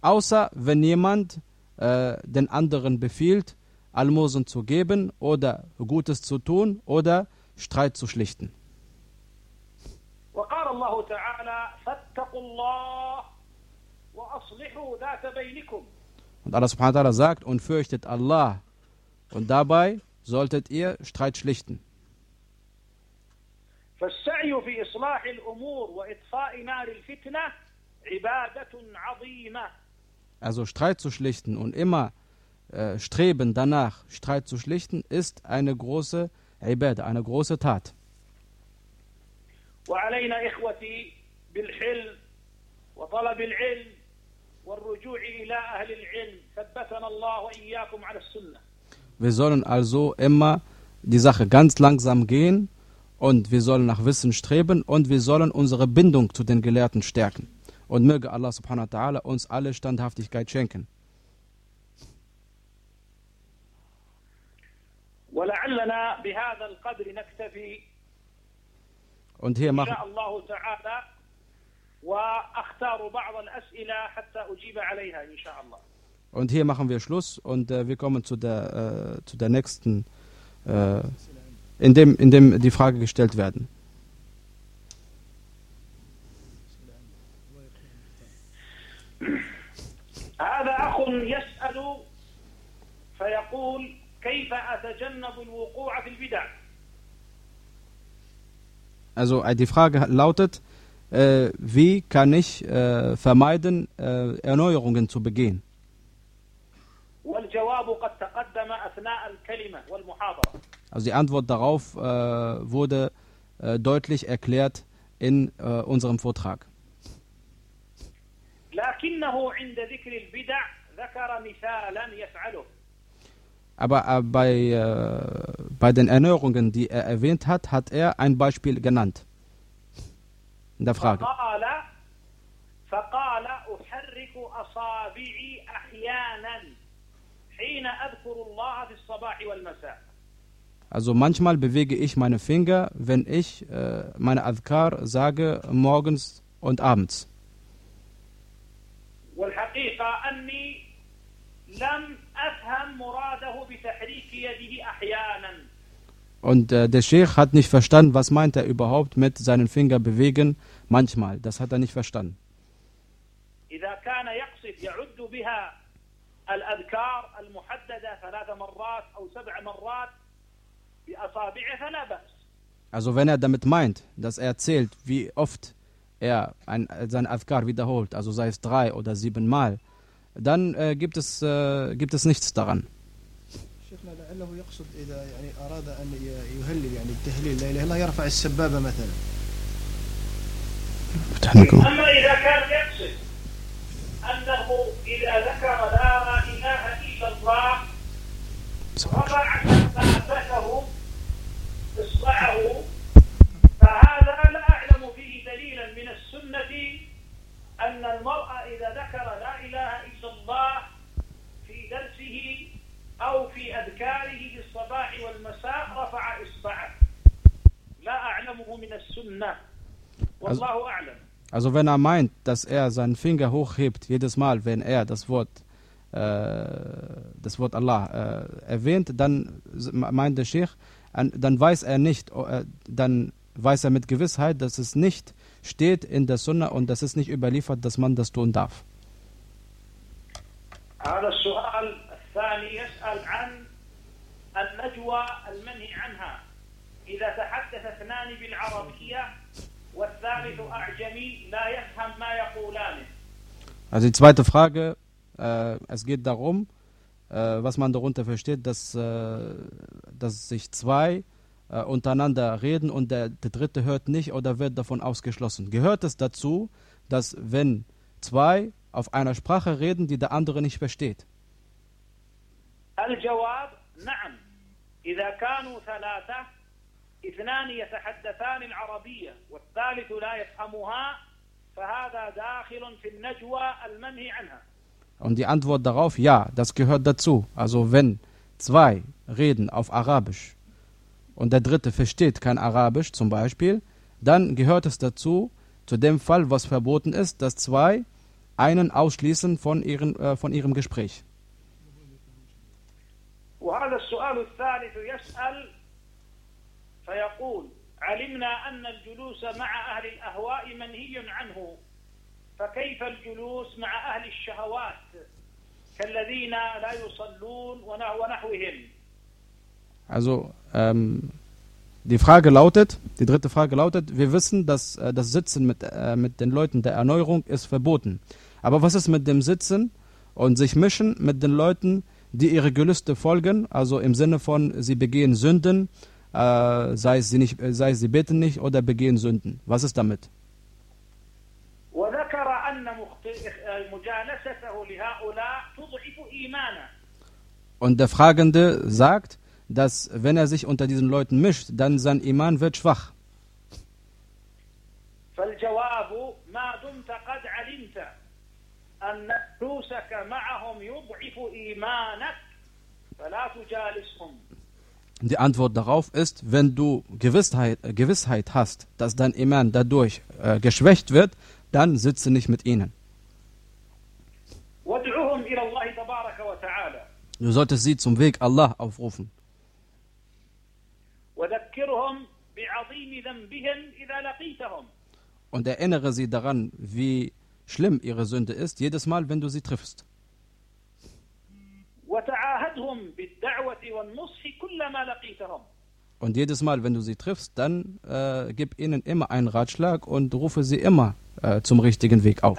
außer wenn jemand äh, den anderen befiehlt, Almosen zu geben oder Gutes zu tun oder Streit zu schlichten. وقال الله تعالى فاتقوا الله وأصلحوا ذات بينكم Und Allah subhanahu wa ta'ala sagt, und fürchtet Allah. Und dabei solltet ihr Streit schlichten. فالسعي في إصلاح الأمور وإطفاء نار الفتنة عبادة عظيمة Also Streit zu schlichten und immer äh, streben danach, Streit zu schlichten, ist eine große Ibadah, eine große Tat. وعلينا إخوتي بالحلم وطلب العلم والرجوع إلى أهل العلم ثبتنا الله وإياكم على السنة Wir sollen also immer die Sache ganz langsam gehen und wir sollen nach Wissen streben und wir sollen unsere Bindung zu den Gelehrten stärken. Und möge Allah subhanahu wa ta'ala uns alle Standhaftigkeit schenken. ولعلنا بهذا القدر نكتفي Und hier إن machen, شاء الله تعالى وأختار بعض الأسئلة حتى أجيب عليها إن شاء الله und hier machen wir Schluss und äh, wir kommen zu der, äh, zu der nächsten, äh, in, dem, in dem die Frage gestellt werden. هذا أخ يسأل فيقول كيف أتجنب الوقوع في البدع Also äh, die Frage lautet, äh, wie kann ich äh, vermeiden, äh, Erneuerungen zu begehen? والجواب قد تقدم أثناء الكلمة والمحاضرة Also die Antwort darauf äh, wurde äh, deutlich erklärt in äh, unserem Vortrag. لكنه عند ذكر البدع ذكر مثالا يفعله Aber äh, bei, äh, bei den Erneuerungen, die er erwähnt hat, hat er ein Beispiel genannt. In der Frage. فقال فقال أحرك أصابعي أحيانا حين أذكر الله في الصباح والمساء Also manchmal bewege ich meine Finger, wenn ich äh, meine Adhkar sage, morgens und abends. والحقيقة أني لم أفهم مراده بتحريك يده أحيانا und äh, der Sheikh hat nicht verstanden, was meint er überhaupt mit seinen Finger bewegen manchmal. Das hat er nicht verstanden. Also wenn er damit meint, dass er erzählt, wie oft er ein, sein Adhkar wiederholt, also sei es drei oder sieben Mal, dann äh, gibt, es, äh, gibt es nichts daran. لعله يقصد إذا يعني أراد أن يهلل يعني التهليل لا إله إلا الله يرفع السبابة مثلا. أما إذا كان يقصد أنه إذا ذكر لا إله إلا الله رفع سبابته إصبعه فهذا لا أعلم فيه دليلا من السنة أن المرء إذا ذكر لا إله إلا الله أو في أذكاره في الصباح والمساء رفع إصبعه لا أعلمه من السنة والله أعلم Also wenn er meint, dass er seinen Finger hochhebt, jedes Mal, wenn er das Wort, äh, das Wort Allah äh, erwähnt, dann s- meint der Sheikh, an- dann weiß er nicht, oh, äh, dann weiß er mit Gewissheit, dass es nicht steht in der Sunna und dass es nicht überliefert, dass man das tun darf. هذا السؤال الثاني يسأل عن النجوى المنهي عنها إذا تحدث اثنان بالعربية والثالث أعجمي لا يفهم ما يقولانه Also die zweite Frage, äh, es geht darum, äh, was man darunter versteht, dass, äh, dass sich zwei äh, untereinander reden und der, der dritte hört nicht oder wird davon ausgeschlossen. Gehört es dazu, dass wenn zwei auf einer Sprache reden, die der andere nicht versteht? الجواب نعم إذا كانوا ثلاثة اثنان يتحدثان العربية والثالث لا يفهمها فهذا داخل في النجوى المنهي عنها Und die Antwort darauf, ja, das gehört dazu. Also wenn zwei reden auf Arabisch und der dritte versteht kein Arabisch zum Beispiel, dann gehört es dazu, zu dem Fall, was verboten ist, dass zwei einen ausschließen von, ihren, äh, von ihrem Gespräch. وهذا السؤال الثالث يسأل فيقول علمنا أن الجلوس مع أهل الأهواء منهي عنه فكيف الجلوس مع أهل الشهوات كالذين لا يصلون ونحو- ونحوهم Also ähm, die Frage lautet, die dritte Frage lautet, wir wissen, dass äh, das Sitzen mit, äh, mit den Leuten der Erneuerung ist verboten. Aber was ist mit dem Sitzen und sich mischen mit den Leuten, die ihre Gelüste folgen, also im Sinne von, sie begehen Sünden, äh, sei, es sie nicht, äh, sei es sie beten nicht oder begehen Sünden. Was ist damit? وذكر أن مخت- مجالسته لهؤلاء تضعف إيمانه Und der Fragende sagt, dass wenn er sich unter diesen Leuten mischt, dann sein Iman wird schwach. فالجواب ما دمت قد علمت أن جلوسك معهم die Antwort darauf ist, wenn du Gewissheit, äh, Gewissheit hast, dass dein Iman dadurch äh, geschwächt wird, dann sitze nicht mit ihnen. Du solltest sie zum Weg Allah aufrufen. Und erinnere sie daran, wie schlimm ihre Sünde ist, jedes Mal, wenn du sie triffst. Und jedes Mal, wenn du sie triffst, dann äh, gib ihnen immer einen Ratschlag und rufe sie immer äh, zum richtigen Weg auf.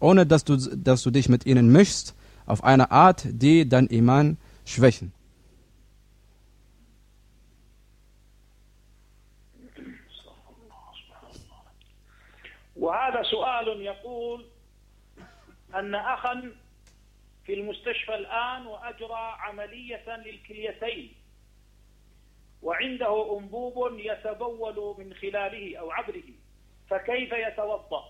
Ohne dass du, dass du dich mit ihnen mischst, auf eine Art, die dein Iman schwächen. وهذا سؤال يقول أن أخا في المستشفى الآن وأجرى عملية للكليتين وعنده أنبوب يتبول من خلاله أو عبره فكيف يتوضأ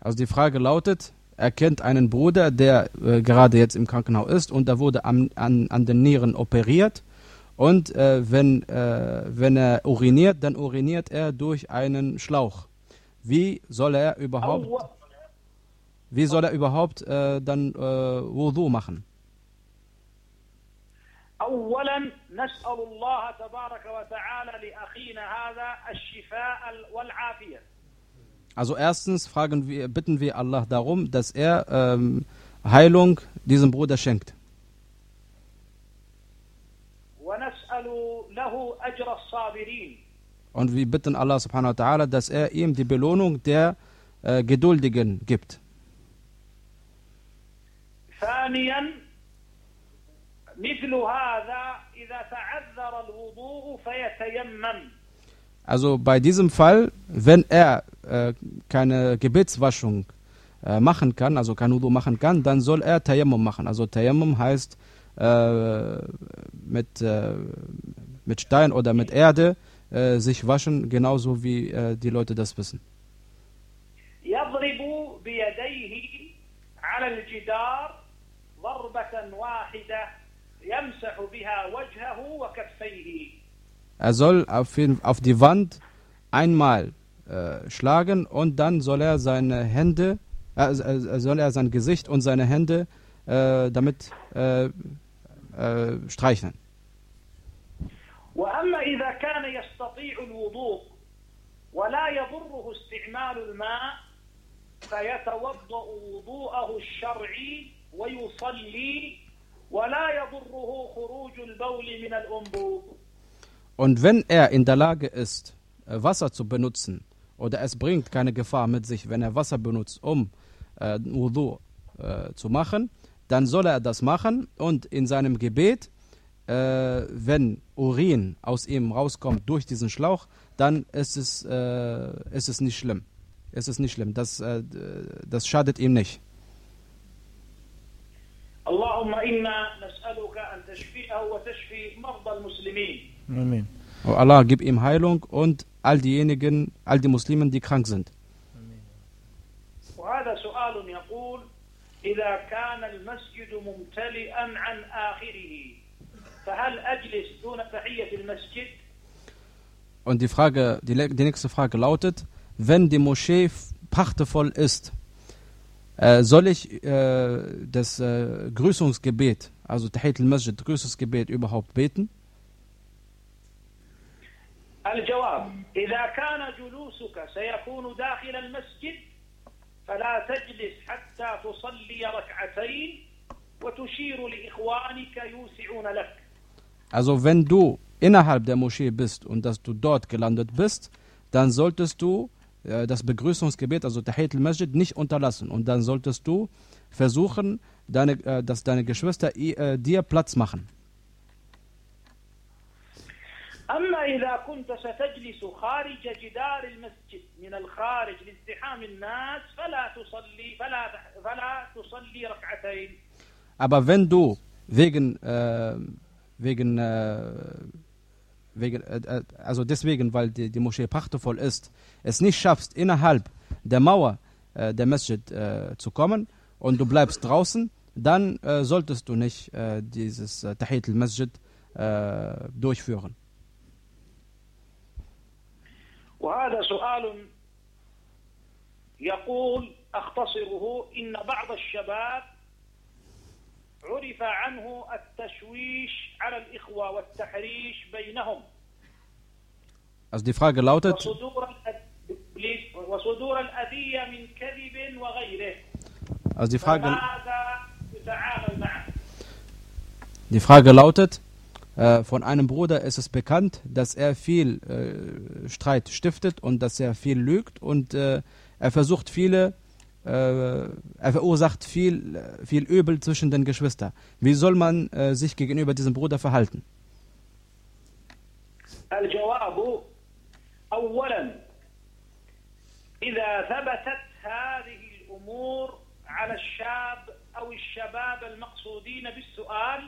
Also die Frage lautet, er kennt einen Bruder, der äh, gerade jetzt im Krankenhaus ist und da wurde am, an, an den Nieren operiert. Und äh, wenn, äh, wenn er uriniert, dann uriniert er durch einen Schlauch. Wie soll er überhaupt, أول, wie soll er überhaupt äh, dann äh, Wudu machen? أولا نسأل الله تبارك وتعالى لأخينا هذا الشفاء والعافية Also erstens fragen wir, bitten wir Allah darum, dass er ähm, Heilung diesem Bruder schenkt. ونسأل له أجر الصابرين Und wir bitten Allah subhanahu wa ta'ala, dass er ihm die Belohnung der äh, Geduldigen gibt. ثانيا مثل هذا إذا تعذر الوضوء فيتيمم Also bei diesem Fall, wenn er äh, keine Gebetswaschung äh, machen kann, also kein Wudu machen kann, dann soll er Tayammum machen. Also Tayammum heißt äh, mit, äh, mit Stein oder mit Erde äh, sich waschen, genauso wie äh, die Leute das wissen. يضرب بيديه على الجدار ضربة واحدة يمسح بها وجهه وكفيه Er soll auf, jeden, auf die Wand einmal äh, schlagen und dann soll er seine Hände, äh, äh, soll er sein Gesicht und seine Hände äh, damit äh, äh, streicheln. وأما إذا كان يستطيع يستطيع الوضوء ولا يضره استعمال الماء فيتوضأ وضوءه الشرعي ويصلي ولا يضره خروج البول من الأنبوب Und wenn er in der Lage ist, äh, Wasser zu benutzen, oder es bringt keine Gefahr mit sich, wenn er Wasser benutzt, um äh, Wudu äh, zu machen, dann soll er das machen und in seinem Gebet, äh, wenn Urin aus ihm rauskommt durch diesen Schlauch, dann ist es, äh, ist es nicht schlimm. Es ist nicht schlimm. Das, äh, das schadet ihm nicht. اللهم إنا نسألك أن تشفيه وتشفي مرضى المسلمين آمين Oh Allah, gib ihm Heilung und all diejenigen, all die Muslimen, die krank sind. وهذا سؤال يقول إذا كان المسجد ممتلئا عن آخره Und die Frage, die, le- die nächste Frage lautet, wenn die Moschee f- prachtevoll ist, äh, soll ich äh, das äh, Grüßungsgebet, also Tahit al-Masjid, Grüßungsgebet überhaupt beten? الجواب إذا كان جلوسك سيكون داخل المسجد فلا تجلس حتى تصلي ركعتين وتشير لإخوانك يوسعون لك Also wenn du innerhalb der Moschee bist und dass du dort gelandet bist, dann solltest du äh, das Begrüßungsgebet, also Tahit al-Masjid, nicht unterlassen. Und dann solltest du versuchen, deine, äh, dass deine Geschwister i- äh, dir Platz machen. أما إذا كنت ستجلس خارج جدار المسجد من الخارج لازدحام الناس فلا تصلي فلا فلا تصلي ركعتين Aber wenn du wegen, äh, wegen, äh, wegen äh, äh, also deswegen, weil die, die Moschee prachtevoll ist, es nicht schaffst, innerhalb der Mauer äh, der Masjid äh, zu kommen und du bleibst draußen, dann äh, solltest du nicht äh, dieses äh, Tahit al-Masjid äh, durchführen. وهذا سؤال يقول أختصره إن بعض الشباب عرف عنه التشويش على الإخوة والتحريش بينهم Also die Frage lautet, وصدور الأد- وصدور الأذية من كذب وغيره also die Frage, فماذا يتعامل معه Die Frage lautet, äh, von einem Bruder ist es bekannt, dass er viel äh, Streit stiftet und dass er viel lügt und äh, er versucht viele, äh, er verursacht viel, äh, viel Übel zwischen den Geschwistern. Wie soll man äh, sich gegenüber diesem Bruder verhalten? الجواب أولا إذا ثبتت هذه الأمور على الشاب أو الشباب المقصودين بالسؤال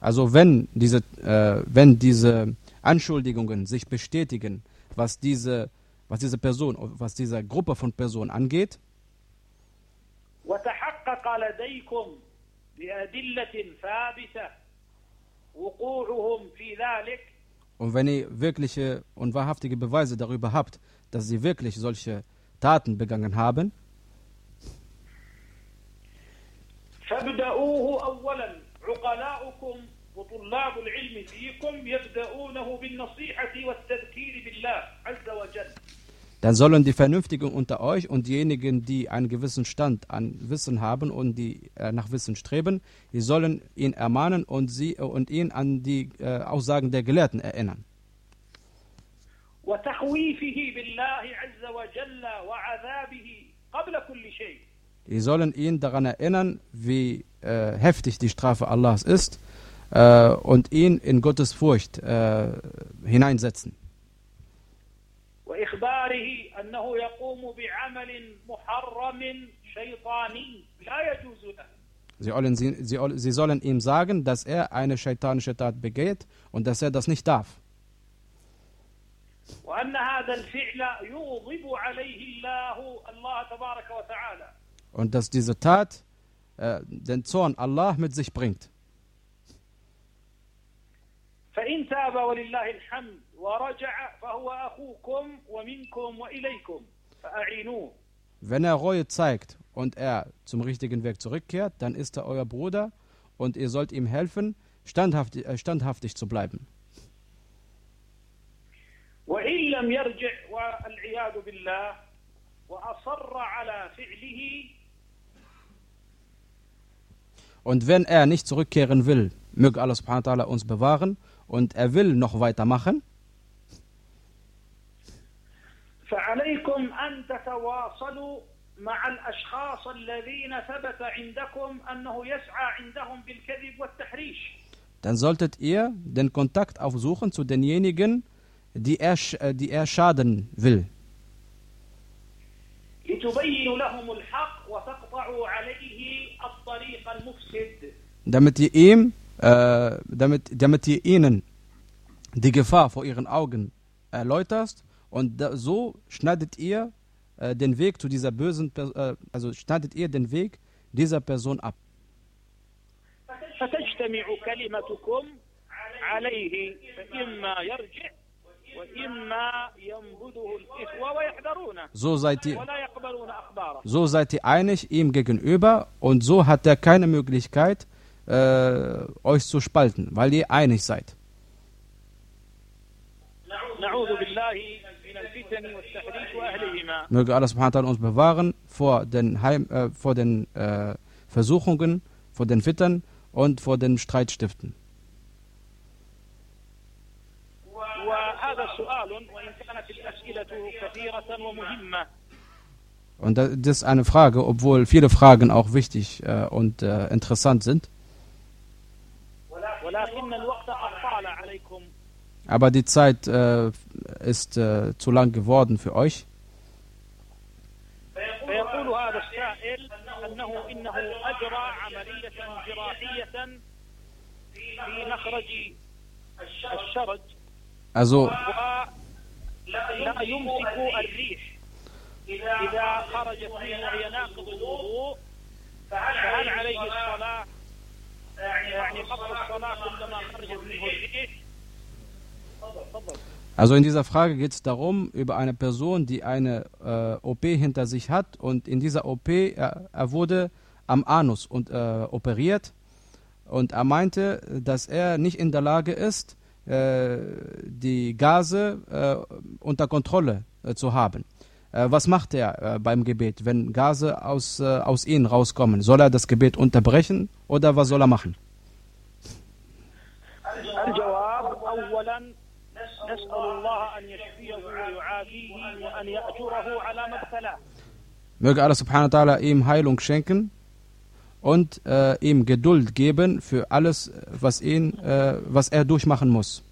Also wenn diese, äh, wenn diese Anschuldigungen sich bestätigen, was diese, was diese Person, was diese Gruppe von Personen angeht, وتحقق لديكم بأدلة ثابتة وقوعهم في ذلك Und wenn ihr wirkliche und wahrhaftige Beweise darüber habt, dass sie wirklich solche Taten begangen haben, dann sollen die Vernünftigen unter euch und diejenigen, die einen gewissen Stand an Wissen haben und die äh, nach Wissen streben, die sollen ihn ermahnen und, sie, äh, und ihn an die äh, Aussagen der Gelehrten erinnern. Die sollen ihn daran erinnern, wie äh, heftig die Strafe Allahs ist äh, und ihn in Gottes Furcht äh, hineinsetzen. وإخباره أنه يقوم بعمل محرم شيطاني لا يجوز له Sie sollen, sie, sie, sie sollen ihm sagen, dass er eine shaitanische Tat begeht und dass er das nicht darf. وأن هذا الفعل يغضب عليه الله الله تبارك وتعالى Und dass diese Tat äh, den Zorn Allah mit sich bringt. فإن تاب ولله الحمد ورجع فهو أخوكم ومنكم وإليكم فأعينوه Wenn er Reue zeigt und er zum richtigen Weg zurückkehrt, dann ist er euer Bruder und ihr sollt ihm helfen, standhaft, äh, standhaftig zu bleiben. لم يرجع والعياذ بالله وأصر على فعله Und wenn er nicht zurückkehren will, möge Allah subhanahu wa ta'ala uns bewahren und er will noch weitermachen, فعليكم أن تتواصلوا مع الأشخاص الذين ثبت عندكم أنه يسعى عندهم بالكذب والتحريش dann solltet ihr den Kontakt aufsuchen zu denjenigen, die er, sch- äh, die er schaden will. لتبينوا لهم الحق وتقطعوا عليه الطريق المفسد damit ihr ihm, äh, damit, damit ihr ihnen die Gefahr vor ihren Augen erläuterst und da, so schneidet ihr äh, den Weg zu dieser bösen, Per- äh, also schneidet ihr den Weg dieser Person ab. فتجتمع كلمتكم عليه فإما يرجع وإما ينبذه الإخوة ويحذرونه So seid ihr, ولا يقبلون أخباره so seid ihr einig ihm gegenüber und so hat er keine Möglichkeit, äh, euch zu spalten, weil ihr einig seid. نعوذ بالله Möge Allah subhanahu uns bewahren vor den, Heim, äh, vor den äh, Versuchungen, vor den Fittern und vor den Streitstiften. Und das ist eine Frage, obwohl viele Fragen auch wichtig äh, und äh, interessant sind. Aber die Zeit äh, ist äh, zu lang geworden für euch. فيقول هذا السائل أنه إنه أجرى عملية جراحية في مخرج الشرج. Also, ولا يمسك الريح. إذا خرجت منه وهي ناقض الوضوء فهل عليه الصلاة؟ يعني قبل الصلاة كلما خرجت منه الريح؟ تفضل. Also in dieser Frage geht es darum, über eine Person, die eine äh, OP hinter sich hat und in dieser OP, er, er wurde am Anus und, äh, operiert und er meinte, dass er nicht in der Lage ist, äh, die Gase äh, unter Kontrolle äh, zu haben. Äh, was macht er äh, beim Gebet, wenn Gase aus, äh, aus ihnen rauskommen? Soll er das Gebet unterbrechen oder was soll er machen? ويعافيه وأن يأجره على ما ابتلاه Möge Allah subhanahu wa ta'ala ihm Heilung schenken und äh, ihm Geduld geben für alles, was, ihn, äh, was er durchmachen muss.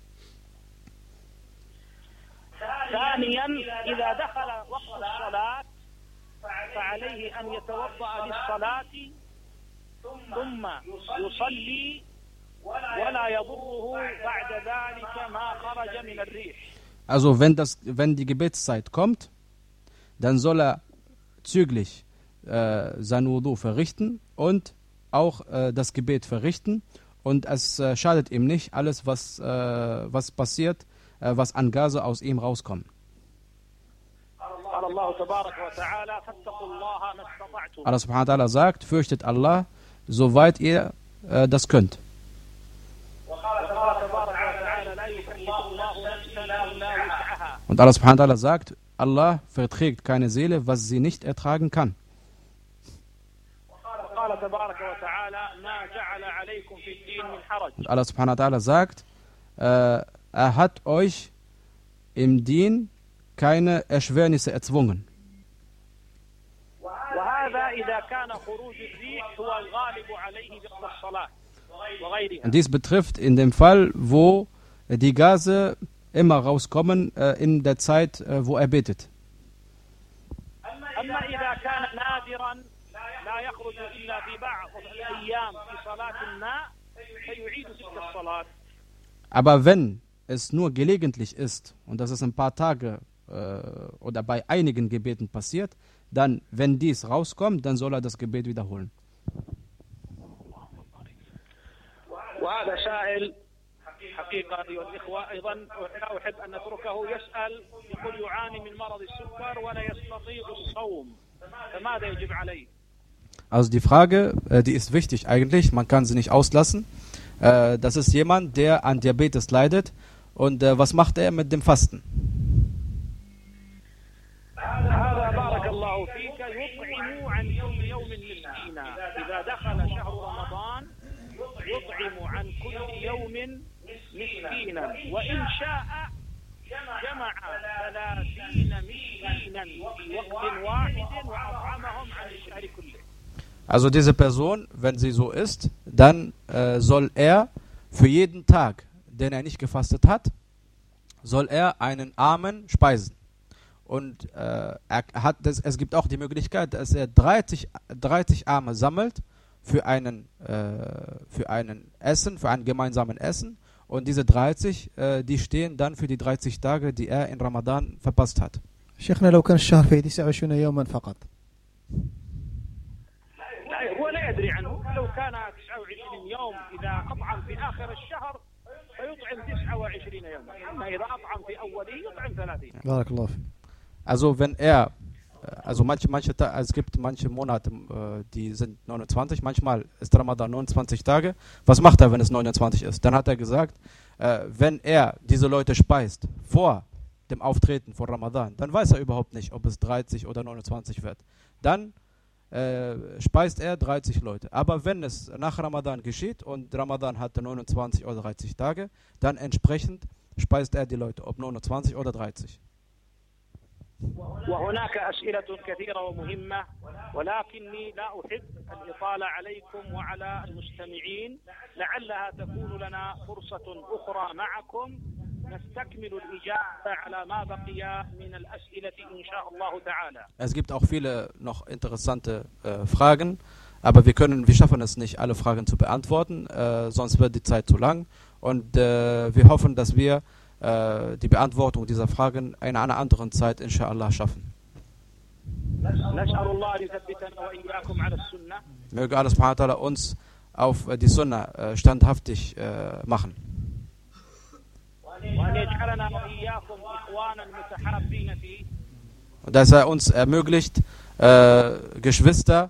ثانيا إذا دخل وقت الصلاة فعليه أن يتوضأ للصلاة ثم يصلي ولا يضره بعد ذلك ما خرج من الريح also wenn, das, wenn die Gebetszeit kommt, dann soll er zügig äh, sein Wudu verrichten und auch äh, das Gebet verrichten. Und es äh, schadet ihm nicht, alles, was, äh, was passiert, äh, was an Gase aus ihm rauskommt. Allah subhanahu wa ta'ala sagt, fürchtet Allah, soweit ihr äh, das könnt. Und Allah subhanahu wa ta'ala sagt, Allah verträgt keine Seele, was sie nicht ertragen kann. Und Allah subhanahu wa ta'ala sagt, äh, er hat euch im Dien keine Erschwernisse erzwungen. Und dies betrifft in dem Fall, wo die Gase immer rauskommen äh, in der Zeit, äh, wo er betet. أما إذا كان نادرا لا يخرج إلا في بعض الأيام في صلاة ما فيعيد تلك الصلاة Aber wenn es nur gelegentlich ist und das ist ein paar Tage äh, oder bei einigen Gebeten passiert, dann, wenn dies rauskommt, dann soll er das Gebet wiederholen. وهذا سائل حقيقة أيها الإخوة أيضا لا أحب أن نتركه يسأل يقول يعاني من مرض السكر ولا يستطيع الصوم فماذا يجب عليه؟ Also die Frage, äh, die ist wichtig eigentlich, man kann sie nicht auslassen. Äh, das ist jemand, der an Diabetes leidet. Und äh, was macht er mit dem Fasten? مسكينا وإن شاء جمع ثلاثين مسكينا في وقت واحد وأطعمهم عن الشهر كله Also diese Person, wenn sie so ist, dann äh, soll er für jeden Tag, den er nicht gefastet hat, soll er einen Armen speisen. Und äh, er hat das, es gibt auch die Möglichkeit, dass er 30, 30 Arme sammelt für einen, äh, für einen Essen, für einen gemeinsamen Essen. Und diese 30, äh, die stehen dann für die 30 Tage, die er in Ramadan verpasst hat. شيخنا لو كان الشهر فيه 29 يوما فقط لا هو لا يدري عنه لو كان 29 يوم إذا أطعم في آخر الشهر فيطعم 29 يوما أما إذا أطعم في أوله يطعم 30 بارك الله فيك Also wenn er, äh, also manche, manche, es gibt manche Monate, äh, die sind 29, manchmal ist Ramadan 29 Tage. Was macht er, wenn es 29 ist? Dann hat er gesagt, äh, wenn er diese Leute speist vor dem Auftreten von Ramadan, dann weiß er überhaupt nicht, ob es 30 oder 29 wird. Dann äh, speist er 30 Leute. Aber wenn es nach Ramadan geschieht und Ramadan hatte 29 oder 30 Tage, dann entsprechend speist er die Leute, ob 29 oder 30. وهناك أسئلة كثيرة ومهمة ولكني لا أحب الإطالة عليكم وعلى المستمعين لعلها تكون لنا فرصة أخرى معكم نستكمل الإجابة على ما بقي من الأسئلة إن شاء الله تعالى Es gibt auch viele noch interessante äh, Fragen, aber wir können, wir schaffen es nicht, alle Fragen zu beantworten, äh, sonst wird die Zeit zu lang. Und äh, wir hoffen, dass wir äh, die Beantwortung dieser Fragen in einer anderen Zeit, inshallah, schaffen. Möge Allah subhanahu uns auf äh, die Sunna äh, standhaftig äh, machen. Dass er uns ermöglicht, äh, Geschwister,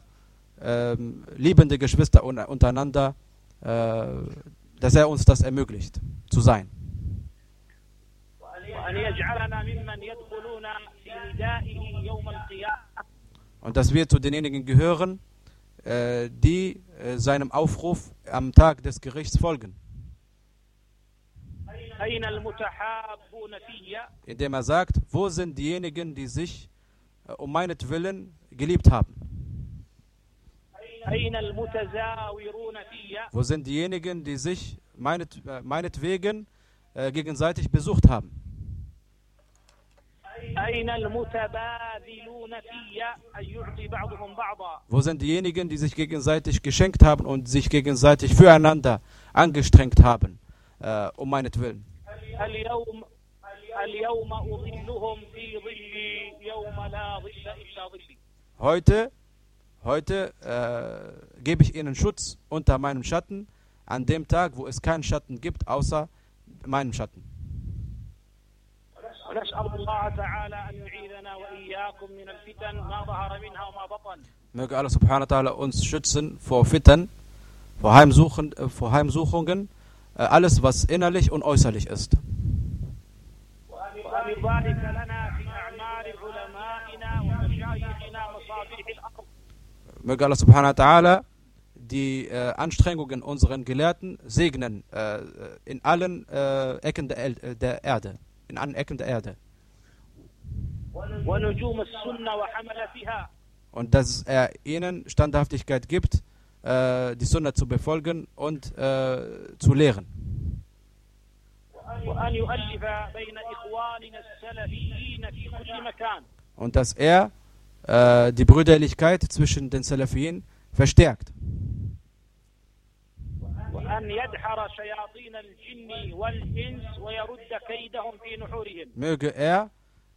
ähm, liebende Geschwister untereinander, dass er uns das ermöglicht, zu sein وأن يجعلنا ممن يدخلون في ندائه يوم القيامة Und dass wir zu denjenigen gehören, äh, die äh, seinem Aufruf am Tag des Gerichts folgen. أين المتحابون في Indem er sagt, wo sind diejenigen, die sich äh, um meinetwillen geliebt haben? أين المتزاورون في Wo sind diejenigen, die sich meinet, äh, meinetwegen äh, gegenseitig besucht haben? Wo sind diejenigen, die sich gegenseitig geschenkt haben und sich gegenseitig füreinander angestrengt haben, äh, um meinetwillen? Heute, heute äh, gebe ich ihnen Schutz unter meinem Schatten, an dem Tag, wo es keinen Schatten gibt, außer meinem Schatten. ونسأل الله تعالى أن يعيذنا وإياكم من الفتن ما ظهر منها وما بطن Möge Allah subhanahu wa ta'ala uns schützen vor Fittern, vor, Heimsuchen, äh, vor Heimsuchungen, äh, alles was innerlich und äußerlich ist. وأن يبارك لنا في أعمال علمائنا ومشايخنا مصابيح الأرض Möge Allah subhanahu wa ta'ala die äh, Anstrengungen unserer Gelehrten segnen äh, in allen äh, Ecken der, El äh, der Erde. in allen Ecken der Erde. Und dass er ihnen Standhaftigkeit gibt, äh, die Sunna zu befolgen und äh, zu lehren. Und dass er äh, die Brüderlichkeit zwischen den Salafien verstärkt. وأن يدحر شياطين الجن والإنس ويرد كيدهم في نحورهم Möge er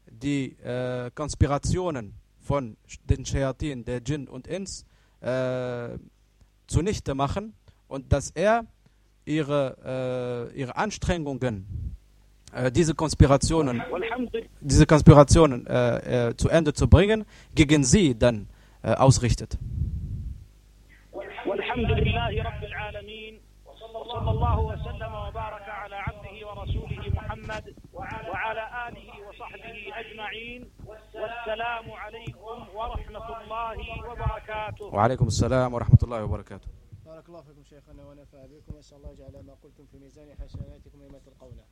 die äh, Konspirationen von den Shayatin, der Jinn und Ins, äh, zunichte machen und dass er ihre, äh, ihre Anstrengungen, äh, diese Konspirationen, والحمد لله diese Konspirationen äh, äh, zu Ende zu bringen, gegen sie dann äh, ausrichtet. وصلى الله وسلم وبارك على عبده ورسوله محمد وعلى آله وصحبه أجمعين. والسلام عليكم ورحمة الله وبركاته. وعليكم السلام ورحمة الله وبركاته. بارك الله فيكم شيخنا ونفع بكم. نسال الله يجعل ما قلتم في ميزان حسناتكم وما تلقونه.